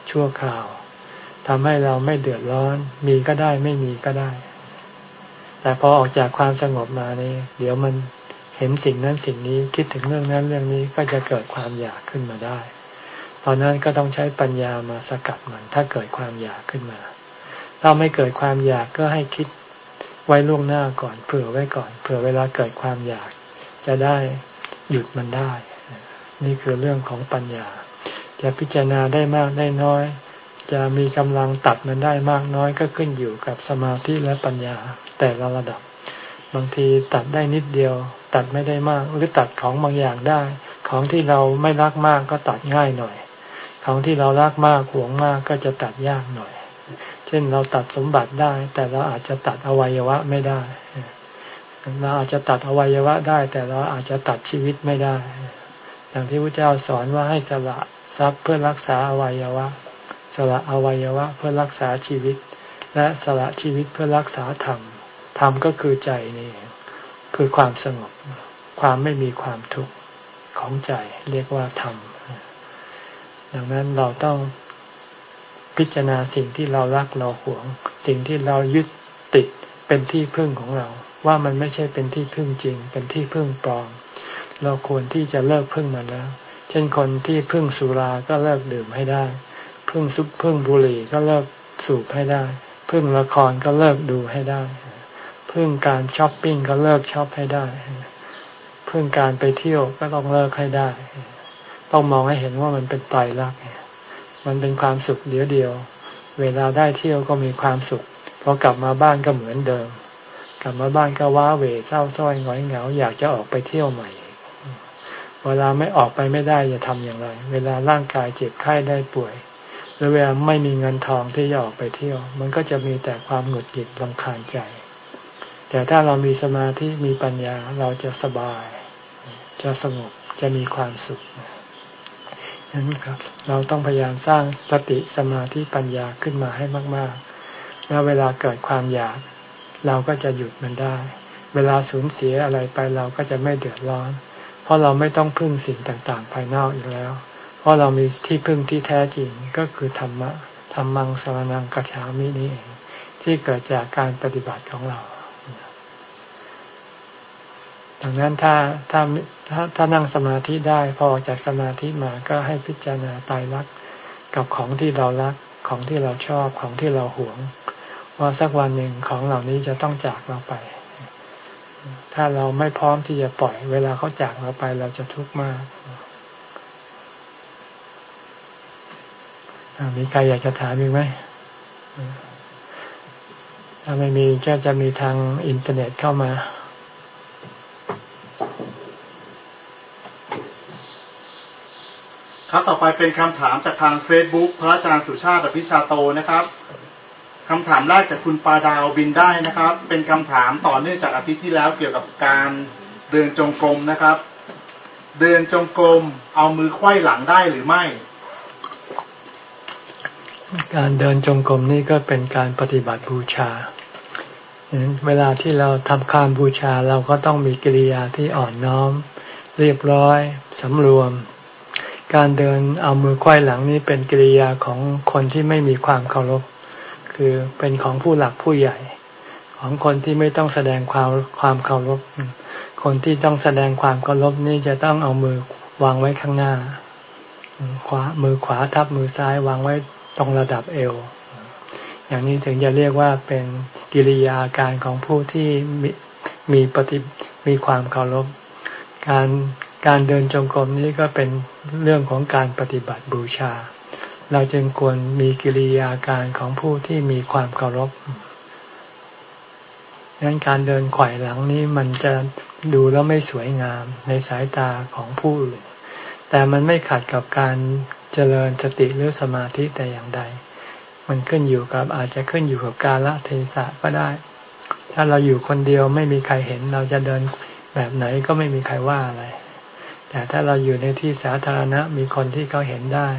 ชั่วคราวทำให้เราไม่เดือดร้อน มีก็ได้ไม่มีก็ได้ แต่พอออกจากความสงบมานี่เดี๋ยวมันเห็นสิ่งนั้นสิ่งนี้คิดถึงเรื่องนั้นเรื่องนี้ก็จะเกิดความอยากขึ้นมาได้ ตอนนั้นก็ต้องใช้ปัญญามาสกัดมัน ถ้าเกิดความอยากขึ้นมา ถ้าไม่เกิดความอยากก็ให้คิดไว้ล่วงหน้าก่อน เผื่อไว้ก่อน เผื่อเวลาเกิดความอยาก จะได้หยุดมันได้ นี่คือเรื่องของปัญญา จะพิจารณาได้มากได้น้อย จะมีกำลังตัดมันได้มากน้อยก็ขึ้นอยู่กับสมาธิและปัญญาแต่ละระดับ บางทีตัดได้นิดเดียว ตัดไม่ได้มาก หรือตัดของบางอย่างได้ ของที่เราไม่รักมากก็ตัดง่ายหน่อย ของที่เรารักมากหวงมากก็จะตัดยากหน่อย เช่นเราตัดสมบัติได้ แต่เราอาจจะตัดอวัยวะไม่ได้ เราอาจจะตัดอวัยวะได้ แต่เราอาจจะตัดชีวิตไม่ได้ อย่างที่พระเจ้าสอนว่าให้สละทรัพย์เพื่อรักษาอวัยวะ สละอวัยวะเพื่อรักษาชีวิต และสละชีวิตเพื่อรักษาธรรม ธรรมก็คือใจนี่คือความสงบ ความไม่มีความทุกข์ของใจ เรียกว่าธรรม ดังนั้นเราต้อง พิจารณาสิ่งที่เรารักเราหวง สิ่งที่เรายึดติดเป็นที่พึ่งของเรา ว่ามันไม่ใช่เป็นที่พึ่งจริง เป็นที่พึ่งปลอม เราควรที่จะเลิกพึ่งมันแล้ว เช่นคนที่พึ่งสุราก็เลิกดื่มให้ได้ พึ่งซุปพึ่งบุหรี่ก็เลิกสูบให้ได้ พึ่งละครก็เลิกดูให้ได้ พึ่งการช้อปปิ้งก็เลิกช้อปให้ได้ พึ่งการไปเที่ยวก็ต้องเลิกให้ได้ ต้องมองให้เห็นว่ามันเป็นไตรลักษณ์ มันเป็นความสุขเดียวเดียว เวลาได้เที่ยวก็มีความสุขพอกลับมาบ้านก็เหมือนเดิม กลับมาบ้านก็ว้าเหวเศร้าส้อยหงอยเหงา อยากจะออกไปเที่ยวใหม่ เวลาไม่ออกไปไม่ได้จะทำอย่างไร เวลาร่างกายเจ็บไข้ได้ป่วย หรือเวลาไม่มีเงินทองที่จะออกไปเที่ยว มันก็จะมีแต่ความหงุดหงิดลำคาญใจ แต่ถ้าเรามีสมาธิมีปัญญาเราจะสบาย จะสงบจะมีความสุข นั้นครับ เราต้องพยายามสร้างสติสมาธิปัญญาขึ้นมาให้มาก ๆ แล้วเวลาเกิดความอยาก เราก็จะหยุดมันได้ เวลาสูญเสียอะไรไปเราก็จะไม่เดือดร้อน เพราะเราไม่ต้องพึ่งสิ่งต่างๆ ภายนอกอีกแล้ว เพราะเรามีที่พึ่งที่แท้จริงก็คือธรรมะธรรมังสรนังกัจฉามินี่เองที่เกิดจากการปฏิบัติของเรา ดังนั้นถ้าถ้าถ้าถ้านั่งสมาธิได้พอออกจากสมาธิมาก็ให้พิจารณาตายรักกับของที่เรารักของที่เราชอบของที่เราหวง ว่าสักวันหนึ่งของเหล่านี้จะต้องจากเราไป ถ้าเราไม่พร้อมที่จะปล่อย เวลาเขาจากเราไปเราจะทุกข์มากมีใครอยากจะถามอีกไหมถ้าไม่มีก็จะมีทางอินเทอร์เน็ตเข้ามา ครับต่อไปเป็นคำถามจากทาง Facebook พระอาจารย์สุชาติอภิชาโตนะครับคำถามแรกจากคุณปาดาวบินได้นะครับ เป็นคำถามต่อเนื่องจากอาทิตย์ที่แล้วเกี่ยวกับการเดินจงกรมนะครับ เดินจงกรมเอามือไขว้หลังได้หรือไม่ การเดินจงกรมนี่ก็เป็นการปฏิบัติบูชา เวลาที่เราทำการบูชาเราก็ต้องมีกิริยาที่อ่อนน้อม เรียบร้อยสำรวม การเดินเอามือควายหลังนี้เป็นกิริยาของคนที่ไม่มีความเคารพ คือเป็นของผู้หลักผู้ใหญ่ ของคนที่ไม่ต้องแสดงความความเคารพ คนที่ต้องแสดงความเคารพนี่จะต้องเอามือวางไว้ข้างหน้าขวามือขวาทับมือซ้ายวางไว้ตรงระดับเอว อย่างนี้ถึงจะเรียกว่าเป็นกิริยาการของผู้ที่มีมีปฏิมีความเคารพ การการเดินจงกรมนี้ก็เป็นเรื่องของการปฏิบัติบูชา เราจึงควรมีกิริยาการของผู้ที่มีความเคารพงั้นการเดินไขว่หลังนี้มันจะดูแล้วไม่สวยงามในสายตาของผู้อื่น แต่มันไม่ขัดกับการเจริญสติหรือสมาธิแต่อย่างใด มันขึ้นอยู่กับอาจจะขึ้นอยู่กับกาลเทศะก็ได้ ถ้าเราอยู่คนเดียวไม่มีใครเห็นเราจะเดินแบบไหนก็ไม่มีใครว่าอะไร แต่ถ้าเราอยู่ในที่สาธารณะมีคนที่เขาเห็นได้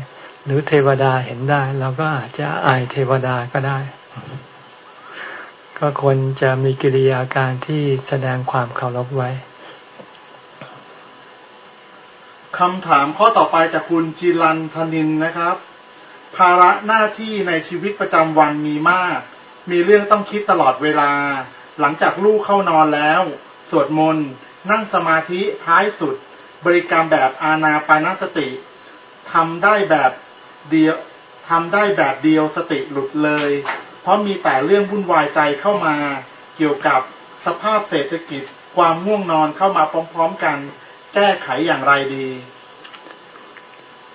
หรือเทวดาเห็นได้ เราก็อาจจะอายเทวดาก็ได้ ก็ควรจะมีกิริยาการที่แสดงความเคารพไว้คำถามข้อต่อไปจากคุณจิรันธนินนะครับ ภาระหน้าที่ในชีวิตประจำวันมีมาก มีเรื่องต้องคิดตลอดเวลา หลังจากลูกเข้านอนแล้ว สวดมนต์ นั่งสมาธิท้ายสุด บริกรรมแบบอาณาปานสติทำได้แบบเดียวทำได้แบบเดียวสติหลุดเลย เพราะมีแต่เรื่องวุ่นวายใจเข้ามา เกี่ยวกับสภาพเศรษฐกิจ ความง่วงนอนเข้ามาพร้อม ๆ กัน แก้ไขอย่างไรดี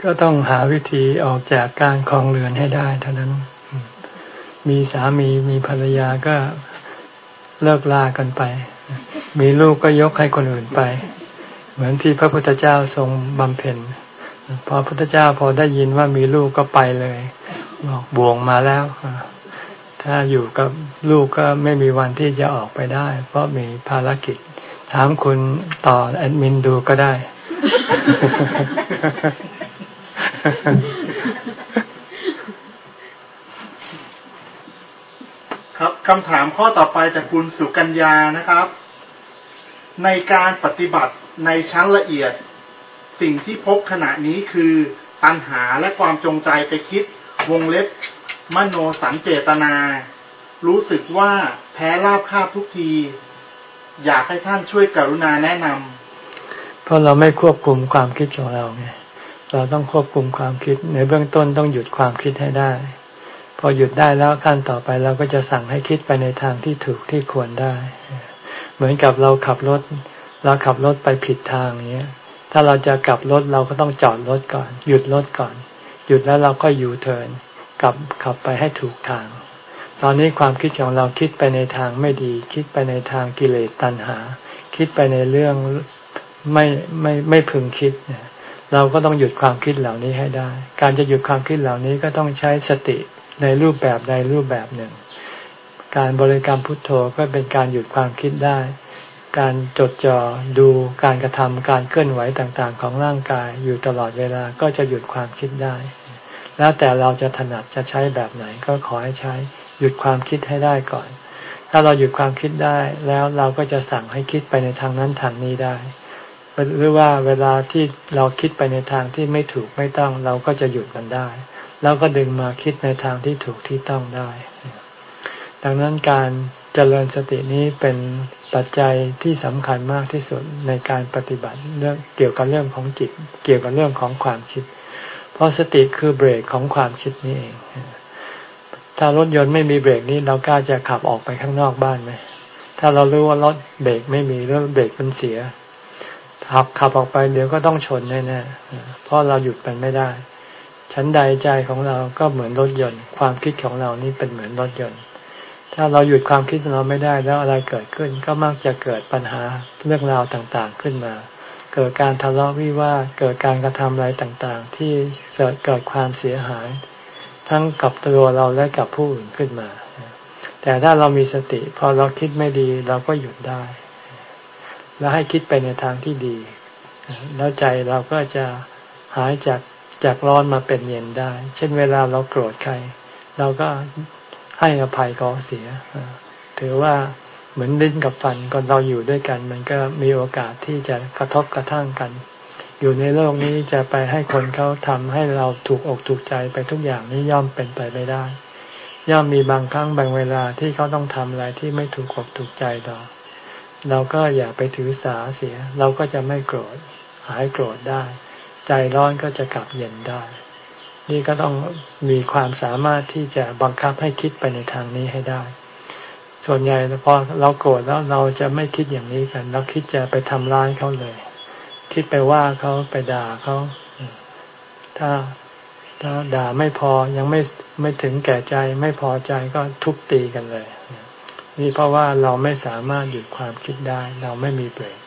ก็ต้องหาวิธีออกจากการคลองเรือนให้ได้เท่านั้น มีสามีมีภรรยาก็เลิกลากันไป มีลูกก็ยกให้คนอื่นไป เหมือนที่พระพุทธเจ้าทรงบำเพ็ญ พอพระพุทธเจ้าพอได้ยินว่ามีลูกก็ไปเลย บอกบ่วงมาแล้ว ถ้าอยู่กับลูกก็ไม่มีวันที่จะออกไปได้ เพราะมีภารกิจ ถามคุณต่อแอดมินดูก็ได้ ครับคำถามข้อต่อไปจากคุณสุกัญญานะครับ ในการปฏิบัติในชั้นละเอียด สิ่งที่พบขณะนี้คือตัณหาและความจงใจไปคิดวงเล็บ มโนสันเจตนา รู้สึกว่าแพ้ราบคาบทุกที อยากให้ท่านช่วยกรุณาแนะนำเพราะเราไม่ควบคุมความคิดของเราไง เราต้องควบคุมความคิด ในเบื้องต้นต้องหยุดความคิดให้ได้ พอหยุดได้แล้วขั้นต่อไปเราก็จะสั่งให้คิดไปในทางที่ถูกที่ควรได้ เหมือนกับเราขับรถเราขับรถไปผิดทางเนี้ย ถ้าเราจะกลับรถเราก็ต้องจอดรถก่อน หยุดรถก่อน หยุดแล้วเราก็ยูเทิร์นกลับขับไปให้ถูกทาง ตอนนี้ความคิดของเราคิดไปในทางไม่ดี คิดไปในทางกิเลสตัณหา คิดไปในเรื่องไม่ไม่ไม่พึงคิดเนี่ย เราก็ต้องหยุดความคิดเหล่านี้ให้ได้ การจะหยุดความคิดเหล่านี้ก็ต้องใช้สติในรูปแบบใดรูปแบบหนึ่ง การบริกรรมพุทโธก็เป็นการหยุดความคิดได้ การจดจ่อดูการกระทำการเคลื่อนไหวต่างๆ ของร่างกายอยู่ตลอดเวลาก็จะหยุดความคิดได้ แล้วแต่เราจะถนัดจะใช้แบบไหนก็ขอให้ใช้หยุดความคิดให้ได้ก่อน ถ้าเราหยุดความคิดได้แล้วเราก็จะสั่งให้คิดไปในทางนั้นทางนี้ได้ หรือว่าเวลาที่เราคิดไปในทางที่ไม่ถูกไม่ต้อง เราก็จะหยุดมันได้ แล้วก็ดึงมาคิดในทางที่ถูกที่ต้องได้ ดังนั้นการเจริญสตินี้เป็นปัจจัยที่สำคัญมากที่สุดในการปฏิบัติเรื่องเกี่ยวกับเรื่องของจิต เกี่ยวกับเรื่องของความคิด เพราะสติคือเบรกของความคิดนี่เอง ถ้ารถยนต์ไม่มีเบรกนี้เรากล้าจะขับออกไปข้างนอกบ้านไหมถ้าเรารู้ว่ารถเบรกไม่มีเรื่อเบรกมันเสีย ขับขับออกไปเดี๋ยวก็ต้องชนแน่ๆเพราะเราหยุดมันไม่ได้ชั้นใดใจของเราก็เหมือนรถยนต์ ความคิดของเรานี่เป็นเหมือนรถยนต์ ถ้าเราหยุดความคิดเราไม่ได้แล้วอะไรเกิดขึ้น ก็มักจะเกิดปัญหาเรื่องราวต่างๆขึ้นมา เกิดการทะเลาะวิวาทเกิดการกระทำอะไรต่างๆ ที่เกิดเกิดความเสียหาย ทั้งกับตัวเราและกับผู้อื่นขึ้นมา แต่ถ้าเรามีสติ พอเราคิดไม่ดีเราก็หยุดได้ แล้วให้คิดไปในทางที่ดี แล้วใจเราก็จะหายจากจากร้อนมาเป็นเย็นได้ เช่นเวลาเราโกรธใคร เราก็ให้อภัยเขาเสีย ถือว่าเหมือนลิ้นกับฟันก่อนเราอยู่ด้วยกัน มันก็มีโอกาสที่จะกระทบกระทั่งกัน อยู่ในโลกนี้จะไปให้คนเขาทำให้เราถูกอกถูกใจไปทุกอย่างนี้ย่อมเป็นไปไม่ได้ ย่อมมีบางครั้งบางเวลาที่เขาต้องทำอะไรที่ไม่ถูกอกถูกใจเรา เราก็อย่าไปถือสาเสีย เราก็จะไม่โกรธ หายโกรธได้ ใจร้อนก็จะกลับเย็นได้ นี่ก็ต้องมีความสามารถที่จะบังคับให้คิดไปในทางนี้ให้ได้ ส่วนใหญ่พอเราโกรธแล้วเราจะไม่คิดอย่างนี้กัน เราคิดจะไปทำร้ายเขาเลย คิดไปว่าเขาไปด่าเขา ถ้าถ้าด่าไม่พอยังไม่ไม่ถึงแก่ใจไม่พอใจก็ทุบตีกันเลย นี่เพราะว่าเราไม่สามารถหยุดความคิดได้ เราไม่มีเบรก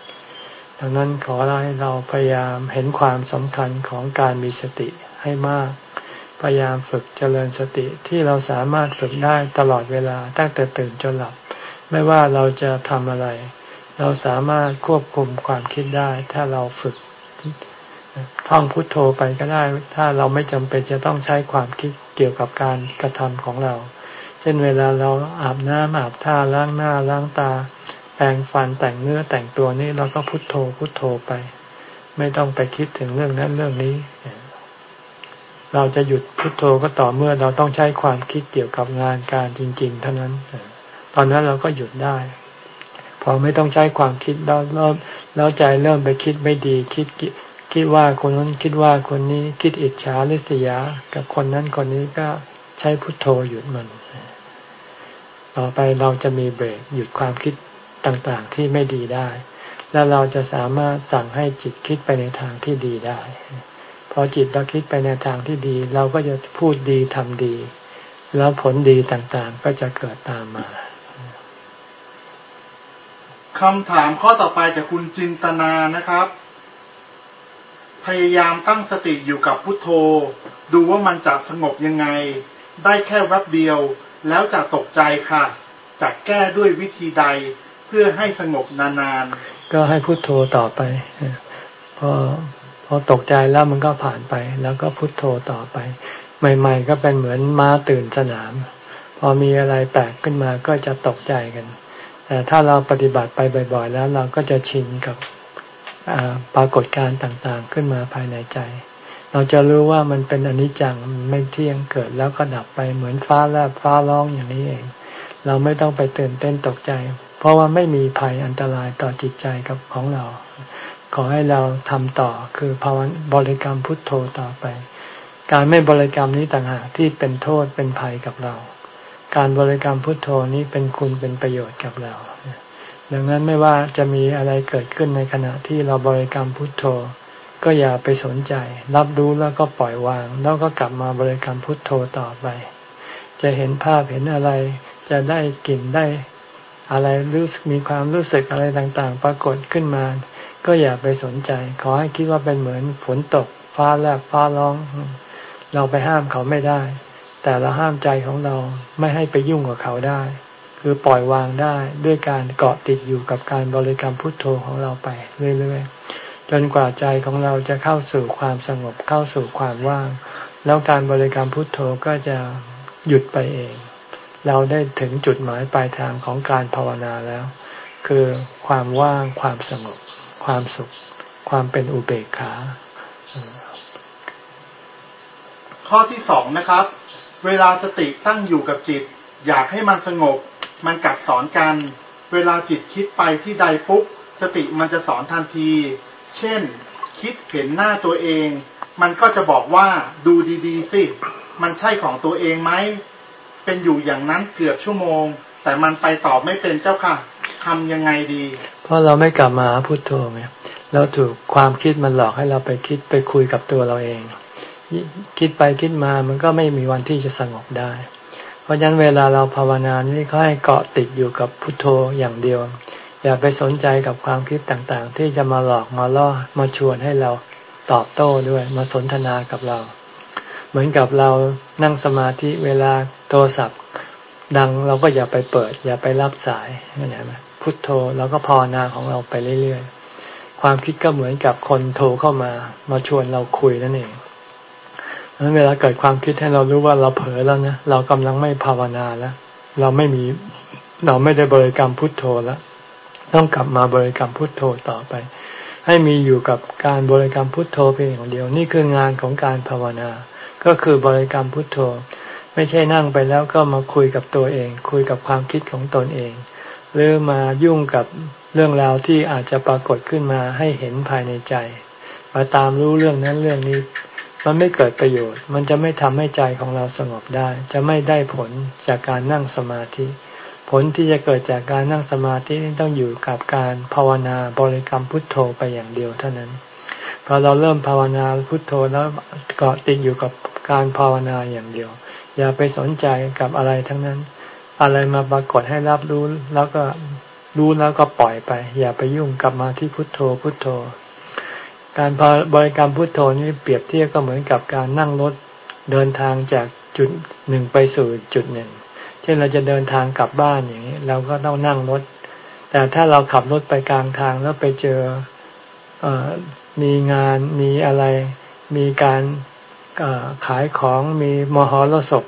ดังนั้นขอให้เราพยายามเห็นความสำคัญของการมีสติให้มาก พยายามฝึกเจริญสติที่เราสามารถฝึกได้ตลอดเวลาตั้งแต่ตื่นจนหลับ ไม่ว่าเราจะทำอะไร เราสามารถควบคุมความคิดได้ ถ้าเราฝึกท่องพุทโธไปก็ได้ ถ้าเราไม่จำเป็นจะต้องใช้ความคิดเกี่ยวกับการกระทำของเรา เช่นเวลาเราอาบน้ำอาบท่าล้างหน้าล้างตา แปรงฟันแต่งเนื้อแต่งตัวนี่เราก็พุโทโธพุโทโธไป ไม่ต้องไปคิดถึงเรื่องนั้นเรื่องนี้ เราจะหยุดพุดโทโธก็ต่อเมื่อเราต้องใช้ความคิดเกี่ยวกับงานการจริง ๆ เท่านั้น ตอนนั้นเราก็หยุดได้ พอไม่ต้องใช้ความคิดแล้วเริ่มแล้วใจเริ่มไปคิดไม่ดีคิดคิดว่าคนนั้นคิดว่าคนนี้คิดอิจฉาริษยากับคนนั้นคนนี้ก็ ใช้พุทโธหยุดมัน ต่อไปเราจะมีเบรกหยุดความคิดต่างๆที่ไม่ดีได้ แล้วเราจะสามารถสั่งให้จิตคิดไปในทางที่ดีได้พอจิตเราคิดไปในทางที่ดี เราก็จะพูดดีทำดี แล้วผลดีต่างๆก็จะเกิดตามมาคำถามข้อต่อไปจากคุณจินตนานะครับ พยายามตั้งสติอยู่กับพุทโธ ดูว่ามันจะสงบยังไง ได้แค่แวบเดียวแล้วจะตกใจค่ะจะแก้ด้วยวิธีใดเพื่อให้สงบนานๆ ก็ให้พุโทโธต่อไป พอพอตกใจแล้วมันก็ผ่านไป แล้วก็พุโทโธต่อไป ใหม่ ๆ ก็เป็นเหมือนม้าตื่นสนาม พอมีอะไรแปลกขึ้นมาก็จะตกใจกัน แต่ถ้าเราปฏิบัติไปบ่อย ๆ แล้วเราก็จะชินกับปรากฏการณ์ต่างๆ ขึ้นมาภายในใจ เราจะรู้ว่ามันเป็นอนิจจังไม่เที่ยงเกิดแล้วก็ดับไปเหมือนฟ้าแลบฟ้าร้องอย่างนี้เอง เราไม่ต้องไปตื่นเต้นตกใจ เพราะว่าไม่มีภัยอันตรายต่อจิตใจกับของเรา ขอให้เราทำต่อคือภาวนาบริกรรมพุทโธต่อไป การไม่บริกรรมนี้ต่างหากที่เป็นโทษเป็นภัยกับเรา การบริกรรมพุทโธนี้เป็นคุณเป็นประโยชน์กับเราดังนั้นไม่ว่าจะมีอะไรเกิดขึ้นในขณะที่เราบริกรรมพุทโธ ก็อย่าไปสนใจ รับรู้แล้วก็ปล่อยวาง แล้วก็กลับมาบริกรรมพุทโธต่อไป จะเห็นภาพเห็นอะไร จะได้กลิ่นได้ อะไรรู้สึกมีความรู้สึกอะไรต่างๆ ปรากฏขึ้นมา ก็อย่าไปสนใจ ขอให้คิดว่าเป็นเหมือนฝนตก ฟ้าแลบฟ้าร้อง เราไปห้ามเขาไม่ได้ แต่เราห้ามใจของเราไม่ให้ไปยุ่งกับเขาได้ คือปล่อยวางได้ด้วยการเกาะติดอยู่กับการบริกรรมพุทโธของเราไปเรื่อยๆ จนกว่าใจของเราจะเข้าสู่ความสงบเข้าสู่ความว่าง แล้วการบริกรรมพุทโธก็จะหยุดไปเอง เราได้ถึงจุดหมายปลายทางของการภาวนาแล้ว คือความว่างความสงบ ความสุข ความเป็นอุเบกขา ข้อที่สองนะครับ เวลาสติตั้งอยู่กับจิต อยากให้มันสงบ มันกลับสอนกัน เวลาจิตคิดไปที่ใดปุ๊บสติมันจะสอนทันที เช่น คิดเห็นหน้าตัวเอง มันก็จะบอกว่าดูดีๆสิมันใช่ของตัวเองไหมเป็นอยู่อย่างนั้นเกือบชั่วโมง แต่มันไปตอบไม่เป็นเจ้าค่ะทำยังไงดี เพราะเราไม่กลับมาพุโทโธไงเราถูกความคิดมันหลอกให้เราไปคิดไปคุยกับตัวเราเอง คิดไปคิดมามันก็ไม่มีวันที่จะสงบได้ เพราะฉะนั้นเวลาเราภาวนานี่ก็ให้เกาะติดอยู่กับพุทโธอย่างเดียว อย่าไปสนใจกับความคิดต่างๆ ที่จะมาหลอกมาล่อมาชวนให้เราตอบโต้ด้วยมาสนทนากับเรา เหมือนกับเรานั่งสมาธิเวลาโทรศัพท์ ดังเราก็อย่าไปเปิด อย่าไปรับสายเข้าใจไหมพุทโธเราก็ภาวนาของเราไปเรื่อยๆ ความคิดก็เหมือนกับคนโทรเข้ามา มาชวนเราคุยนั่นเองเพราะเวลาเกิดความคิดให้เรารู้ว่าเราเผลอแล้วนะเรากำลังไม่ภาวนาแล้ว เราไม่มีเราไม่ได้บริกรรมพุทโธแล้ว ต้องกลับมาบริกรรมพุทโธต่อไป ให้มีอยู่กับการบริกรรมพุทโธเพียงอย่างเดียวนี่คืองานของการภาวนา ก็คือบริกรรมพุทโธ ไม่ใช่นั่งไปแล้วก็มาคุยกับตัวเอง คุยกับความคิดของตนเอง หรือมายุ่งกับเรื่องราวที่อาจจะปรากฏขึ้นมาให้เห็นภายในใจมาตามรู้เรื่องนั้นเรื่องนี้ มันไม่เกิดประโยชน์ มันจะไม่ทำให้ใจของเราสงบได้ จะไม่ได้ผลจากการนั่งสมาธิ ผลที่จะเกิดจากการนั่งสมาธินี่ต้องอยู่กับการภาวนาบริกรรมพุทโธไปอย่างเดียวเท่านั้นพอเราเริ่มภาวนาพุทโธแล้วเกาะติดอยู่กับการภาวนาอย่างเดียว อย่าไปสนใจกับอะไรทั้งนั้น อะไรมาปรากฏให้รับรู้แล้วก็รู้แล้วก็ปล่อยไป อย่าไปยุ่งกลับมาที่พุทโธพุทโธ การบริกรรมพุทโธนี่เปรียบเทียบก็เหมือนกับการนั่งรถเดินทางจากจุดหนึ่งไปสู่จุดหนึ่ง ช่นเราจะเดินทางกลับบ้านอย่างนี้เราก็ต้องนั่งรถ แต่ถ้าเราขับรถไปกลางทางแล้วไปเจออมีงานมีอะไร มีการขายของมีมหรสพ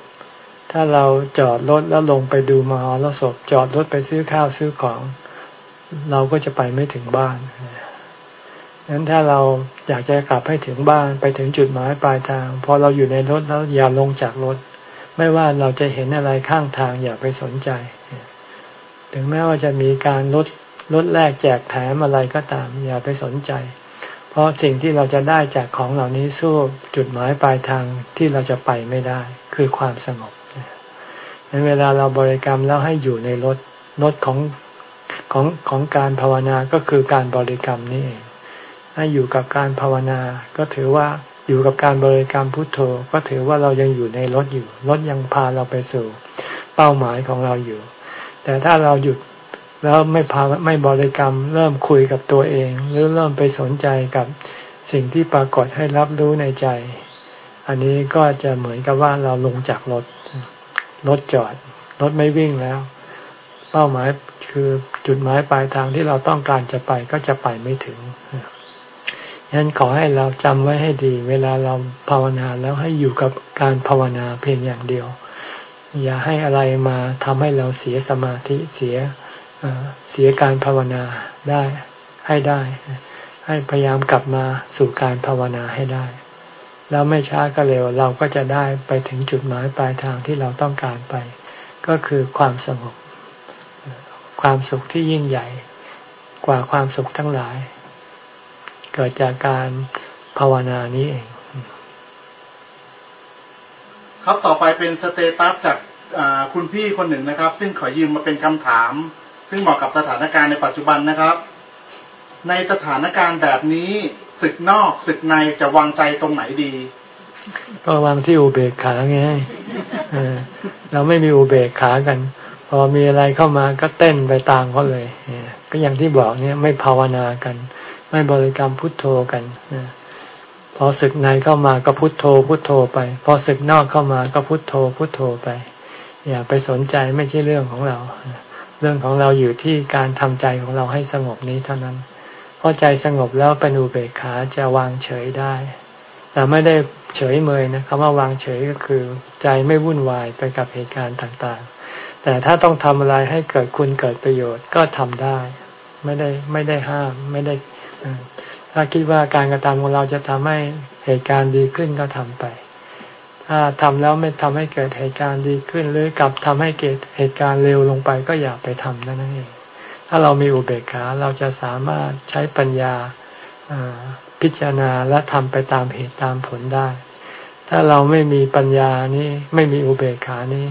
ถ้าเราจอดรถแล้วลงไปดูมหรสพจอดรถไปซื้อข้าวซื้อของ เราก็จะไปไม่ถึงบ้านงั้นถ้าเราอยากจะกลับให้ถึงบ้านไปถึงจุดหมายปลายทางพอเราอยู่ในรถแล้วอย่าลงจากรถ ไม่ว่าเราจะเห็นอะไรข้างทางอย่าไปสนใจ ถึงแม้ว่าจะมีการลดลดแลกแจกแถมอะไรก็ตาม อย่าไปสนใจ เพราะสิ่งที่เราจะได้จากของเหล่านี้สู้จุดหมายปลายทางที่เราจะไปไม่ได้ คือความสงบเวลาเราบริกรรมแล้วให้อยู่ในรถรถของของของการภาวนาก็คือการบริกรรมนี่เอง ให้อยู่กับการภาวนาก็ถือว่า อยู่กับการบริกรรมพุทโธ ก็ถือว่าเรายังอยู่ในรถอยู่รถยังพาเราไปสู่เป้าหมายของเราอยู่ แต่ถ้าเราหยุดแล้วไม่พาไม่บริกรรม เริ่มคุยกับตัวเอง หรือเริ่มไปสนใจกับสิ่งที่ปรากฏให้รับรู้ในใจ อันนี้ก็จะเหมือนกับว่าเราลงจากรถรถจอดรถไม่วิ่งแล้ว เป้าหมายคือจุดหมายปลายทางที่เราต้องการจะไปก็จะไปไม่ถึง ฉะนั้นขอให้เราจำไว้ให้ดี เวลาเราภาวนาแล้วให้อยู่กับการภาวนาเพียงอย่างเดียว อย่าให้อะไรมาทำให้เราเสียสมาธิเสียเสียการภาวนาได้ให้ได้ ให้พยายามกลับมาสู่การภาวนาให้ได้ แล้วไม่ช้าก็เร็วเราก็จะได้ไปถึงจุดหมายปลายทางที่เราต้องการไป ก็คือความสงบความสุขที่ยิ่งใหญ่กว่าความสุขทั้งหลาย เกิดจากการภาวนานี้เอง ครับต่อไปเป็นสเตตัสจากคุณพี่คนหนึ่งนะครับ ซึ่งขอยืมมาเป็นคำถาม ซึ่งเหมาะกับสถานการณ์ในปัจจุบันนะครับ ในสถานการณ์แบบนี้ศึกนอกศึกในจะวางใจตรงไหนดี ก็วางที่อุเบกขาไงเราไม่มีอุเบกขากัน พอมีอะไรเข้ามาก็เต้นไปตามเขาเลยก็อย่างที่บอกเนี่ยไม่ภาวนากัน ไม่บริกรรมพุทโธกันพอศึกในเข้ามาก็พุทโธพุทโธไป พอศึกนอกเข้ามาก็พุทโธพุทโธไป อย่าไปสนใจไม่ใช่เรื่องของเรา เรื่องของเราอยู่ที่การทำใจของเราให้สงบนี้เท่านั้นพอใจสงบแล้วเป็นอุเบกขาจะวางเฉยได้ แต่ไม่ได้เฉยเมยนะคำว่าวางเฉยก็คือใจไม่วุ่นวายไปกับเหตุการณ์ต่างๆ แต่ถ้าต้องทำอะไรให้เกิดคุณเกิดประโยชน์ก็ทำได้ ไม่ได้ไม่ได้ห้ามไม่ได้ ถ้าคิดว่าการกระทำของเราจะทำให้เหตุการณ์ดีขึ้นก็ทำไป ถ้าทำแล้วไม่ทำให้เกิดเหตุการณ์ดีขึ้น หรือกลับทำให้เกิดเหตุการณ์เร็วลงไปก็อย่าไปทำนั่นเอง ถ้าเรามีอุเบกขาเราจะสามารถใช้ปัญญาพิจารณาและทำไปตามเหตุตามผลได้ ถ้าเราไม่มีปัญญานี้ไม่มีอุเบกขานี้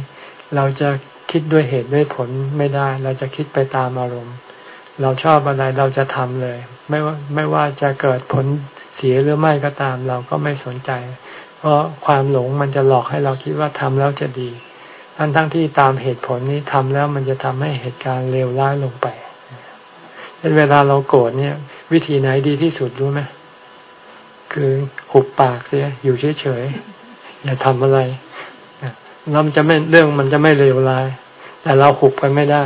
เราจะคิดด้วยเหตุด้วยผลไม่ได้ เราจะคิดไปตามอารมณ์ เราชอบอะไรเราจะทำเลย ไม่ว่าไม่ว่าจะเกิดผลเสียหรือไม่ก็ตามเราก็ไม่สนใจ เพราะความหลงมันจะหลอกให้เราคิดว่าทำแล้วจะดีทั้งทั้งที่ตามเหตุผลนี้ทำแล้วมันจะทำให้เหตุการณ์เลวร้ายลงไปเช่นเวลาเราโกรธเนี่ย วิธีไหนดีที่สุดรู้ไหมคือหุบปากเสียอยู่เฉยๆอย่าทำอะไรเราจะไม่เรื่องมันจะไม่เลวร้าย แต่เราหุบกันไม่ได้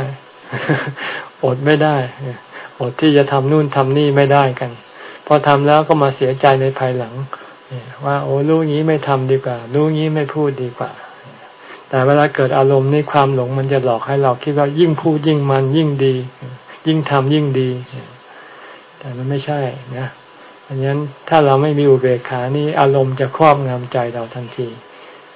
อดไม่ได้ อดที่จะทำนู่นทำนี่ไม่ได้กัน พอทำแล้วก็มาเสียใจในภายหลังว่าโอ้ลูกนี้ไม่ทำดีกว่า ลูกนี้ไม่พูดดีกว่า แต่เวลาเกิดอารมณ์ในความหลงมันจะหลอกให้เราคิดว่ายิ่งพูดยิ่งมันยิ่งดี ยิ่งทำยิ่งดี แต่มันไม่ใช่นะอันนั้นถ้าเราไม่มีอุเบกขานี่อารมณ์จะครอบงำใจเราทันที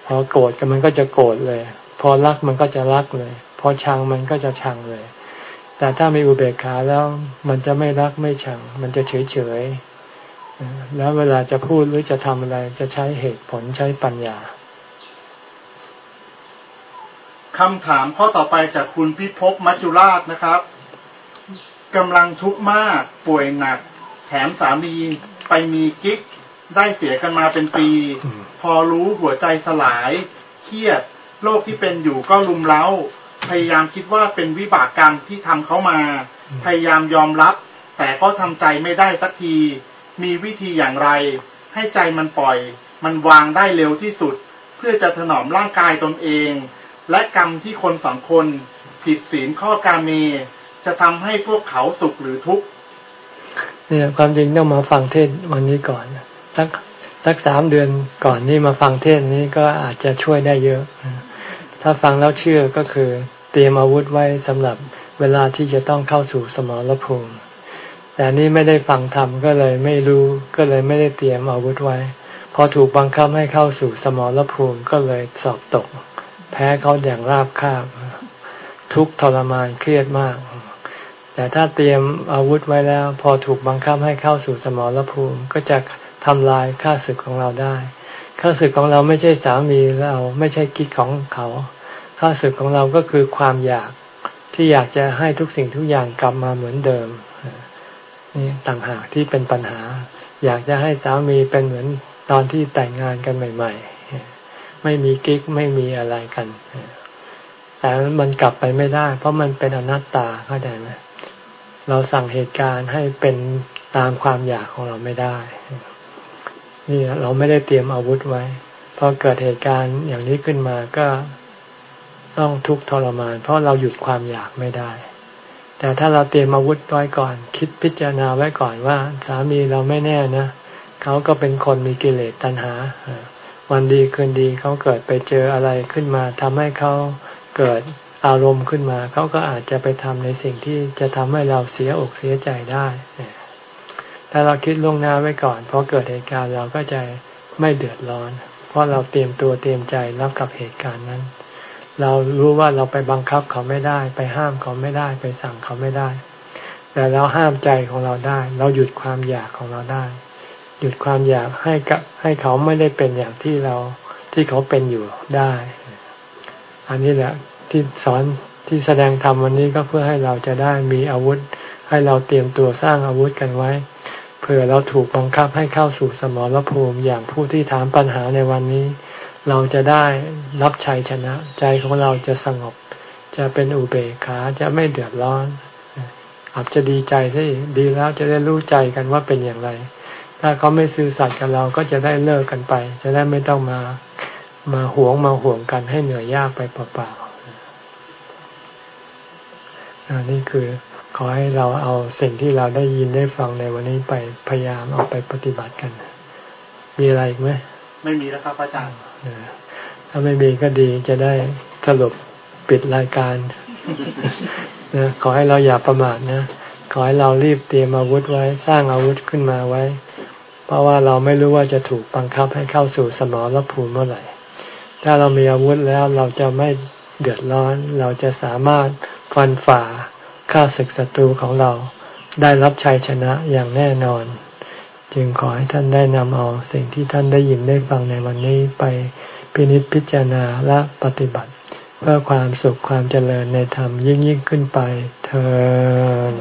พอโกรธกันมันก็จะโกรธเลย พอรักมันก็จะรักเลย พอชังมันก็จะชังเลย แต่ถ้ามีอุเบกขาแล้วมันจะไม่รักไม่ชัง มันจะเฉยเฉยแล้วเวลาจะพูดหรือจะทำอะไรจะใช้เหตุผลใช้ปัญญาคำถามข้อต่อไปจากคุณพิภพมัจจุราชนะครับกำลังทุกข์มากป่วยหนัก แถมสามีไปมีกิ๊กได้เสียกันมาเป็นปี พอรู้หัวใจสลาย เครียดโรคที่เป็นอยู่ก็ลุมเล้า พยายามคิดว่าเป็นวิบากกรรมที่ทำเขามา พยายามยอมรับ แต่ก็ทำใจไม่ได้สักที มีวิธีอย่างไร ให้ใจมันปล่อย มันวางได้เร็วที่สุด เพื่อจะถนอมร่างกายตนเอง และกรรมที่คนสองคน ผิดศีลข้อกาเม จะทำให้พวกเขาสุขหรือทุกข์เนี่ยความจริงต้องมาฟังเทศวันนี้ก่อนสักสักสามเดือนก่อนนี่มาฟังเทศนี้ก็อาจจะช่วยได้เยอะ ถ้าฟังแล้วเชื่อก็คือ เตรียมอาวุธไว้สำหรับเวลาที่จะต้องเข้าสู่สมรภูมิ แต่นี่ไม่ได้ฟังธรรมก็เลยไม่รู้ก็เลยไม่ได้เตรียมอาวุธไว้ พอถูกบังคับให้เข้าสู่สมรภูมิก็เลยสอบตก แพ้เขาอย่างราบคาบ ทุกทรมานเครียดมาก แต่ถ้าเตรียมอาวุธไว้แล้ว พอถูกบังคับให้เข้าสู่สมรภูมิก็จะทำลายข้าศึกของเราได้ข้าศึกของเราไม่ใช่สามีเราไม่ใช่กิ๊กของเขา ข้าศึกของเราก็คือความอยากที่อยากจะให้ทุกสิ่งทุกอย่างกลับมาเหมือนเดิมนี่ต่างหากที่เป็นปัญหา อยากจะให้สามีเป็นเหมือนตอนที่แต่งงานกันใหม่ ๆ ไม่มีกิ๊กไม่มีอะไรกันแต่มันกลับไปไม่ได้ เพราะมันเป็นอนัตตาเข้าใจไหมเราสั่งเหตุการณ์ให้เป็นตามความอยากของเราไม่ได้นี่เราไม่ได้เตรียมอาวุธไว้พอเกิดเหตุการณ์อย่างนี้ขึ้นมาก็ ต้องทุกข์ทรมาน เพราะเราหยุดความอยากไม่ได้ แต่ถ้าเราเตรียมอาวุธไว้ก่อน คิดพิจารณาไว้ก่อนว่า สามีเราไม่แน่นะเขาก็เป็นคนมีกิเลสตัณหา วันดีคืนดีเขาเกิดไปเจออะไรขึ้นมาทำให้เขาเกิดอารมณ์ขึ้นมาเขาก็อาจจะไปทำในสิ่งที่จะทำให้เราเสียอกเสียใจได้ถ้าเราคิดล่วงหน้าไว้ก่อนพอเกิดเหตุการณ์เราก็จะไม่เดือดร้อน เพราะเราเตรียมตัวเตรียมใจรับกับเหตุการณ์นั้น เรารู้ว่าเราไปบังคับเขาไม่ได้ ไปห้ามเขาไม่ได้ ไปสั่งเขาไม่ได้ แต่เราห้ามใจของเราได้ เราหยุดความอยากของเราได้ หยุดความอยากให้กับให้เขาไม่ได้เป็นอย่างที่เราที่เขาเป็นอยู่ได้ อันนี้แหละที่สอนที่แสดงธรรมวันนี้ก็เพื่อให้เราจะได้มีอาวุธ ให้เราเตรียมตัวสร้างอาวุธกันไว้เผื่อเราถูกบังคับให้เข้าสู่สมรภูมิอย่างผู้ที่ถามปัญหาในวันนี้ เราจะได้รับชัยชนะ ใจของเราจะสงบ จะเป็นอุเบกขาจะไม่เดือดร้อนอาจจะดีใจซะอีกดีแล้วจะได้รู้ใจกันว่าเป็นอย่างไร ถ้าเขาไม่ซื่อสัตย์กับเราก็จะได้เลิกกันไป จะได้ไม่ต้องมามาหวงมาห่วงกันให้เหนื่อยยากไปเปล่าๆนี่คือขอให้เราเอาสิ่งที่เราได้ยินได้ฟังในวันนี้ไปพยายามเอาไปปฏิบัติกัน มีอะไรอีกไหม ไม่มีแล้วครับอาจารย์ ถ้าไม่มีก็ดีจะได้สรุปปิดรายการนะขอให้เราอย่าประมาทนะขอให้เรารีบเตรียมอาวุธไว้ สร้างอาวุธขึ้นมาไว้ เพราะว่าเราไม่รู้ว่าจะถูกบังคับให้เข้าสู่สมรภูมิเมื่อไหร่ ถ้าเรามีอาวุธแล้วเราจะไม่เดือดร้อน เราจะสามารถฟันฝ่าข้าศึกศัตรูของเราได้รับชัยชนะอย่างแน่นอน จึงขอให้ท่านได้นำเอาสิ่งที่ท่านได้ยินได้ฟังในวันนี้ไปพินิจพิจารณาและปฏิบัติ เพื่อความสุขความเจริญในธรรมยิ่งยิ่งขึ้นไปเธอ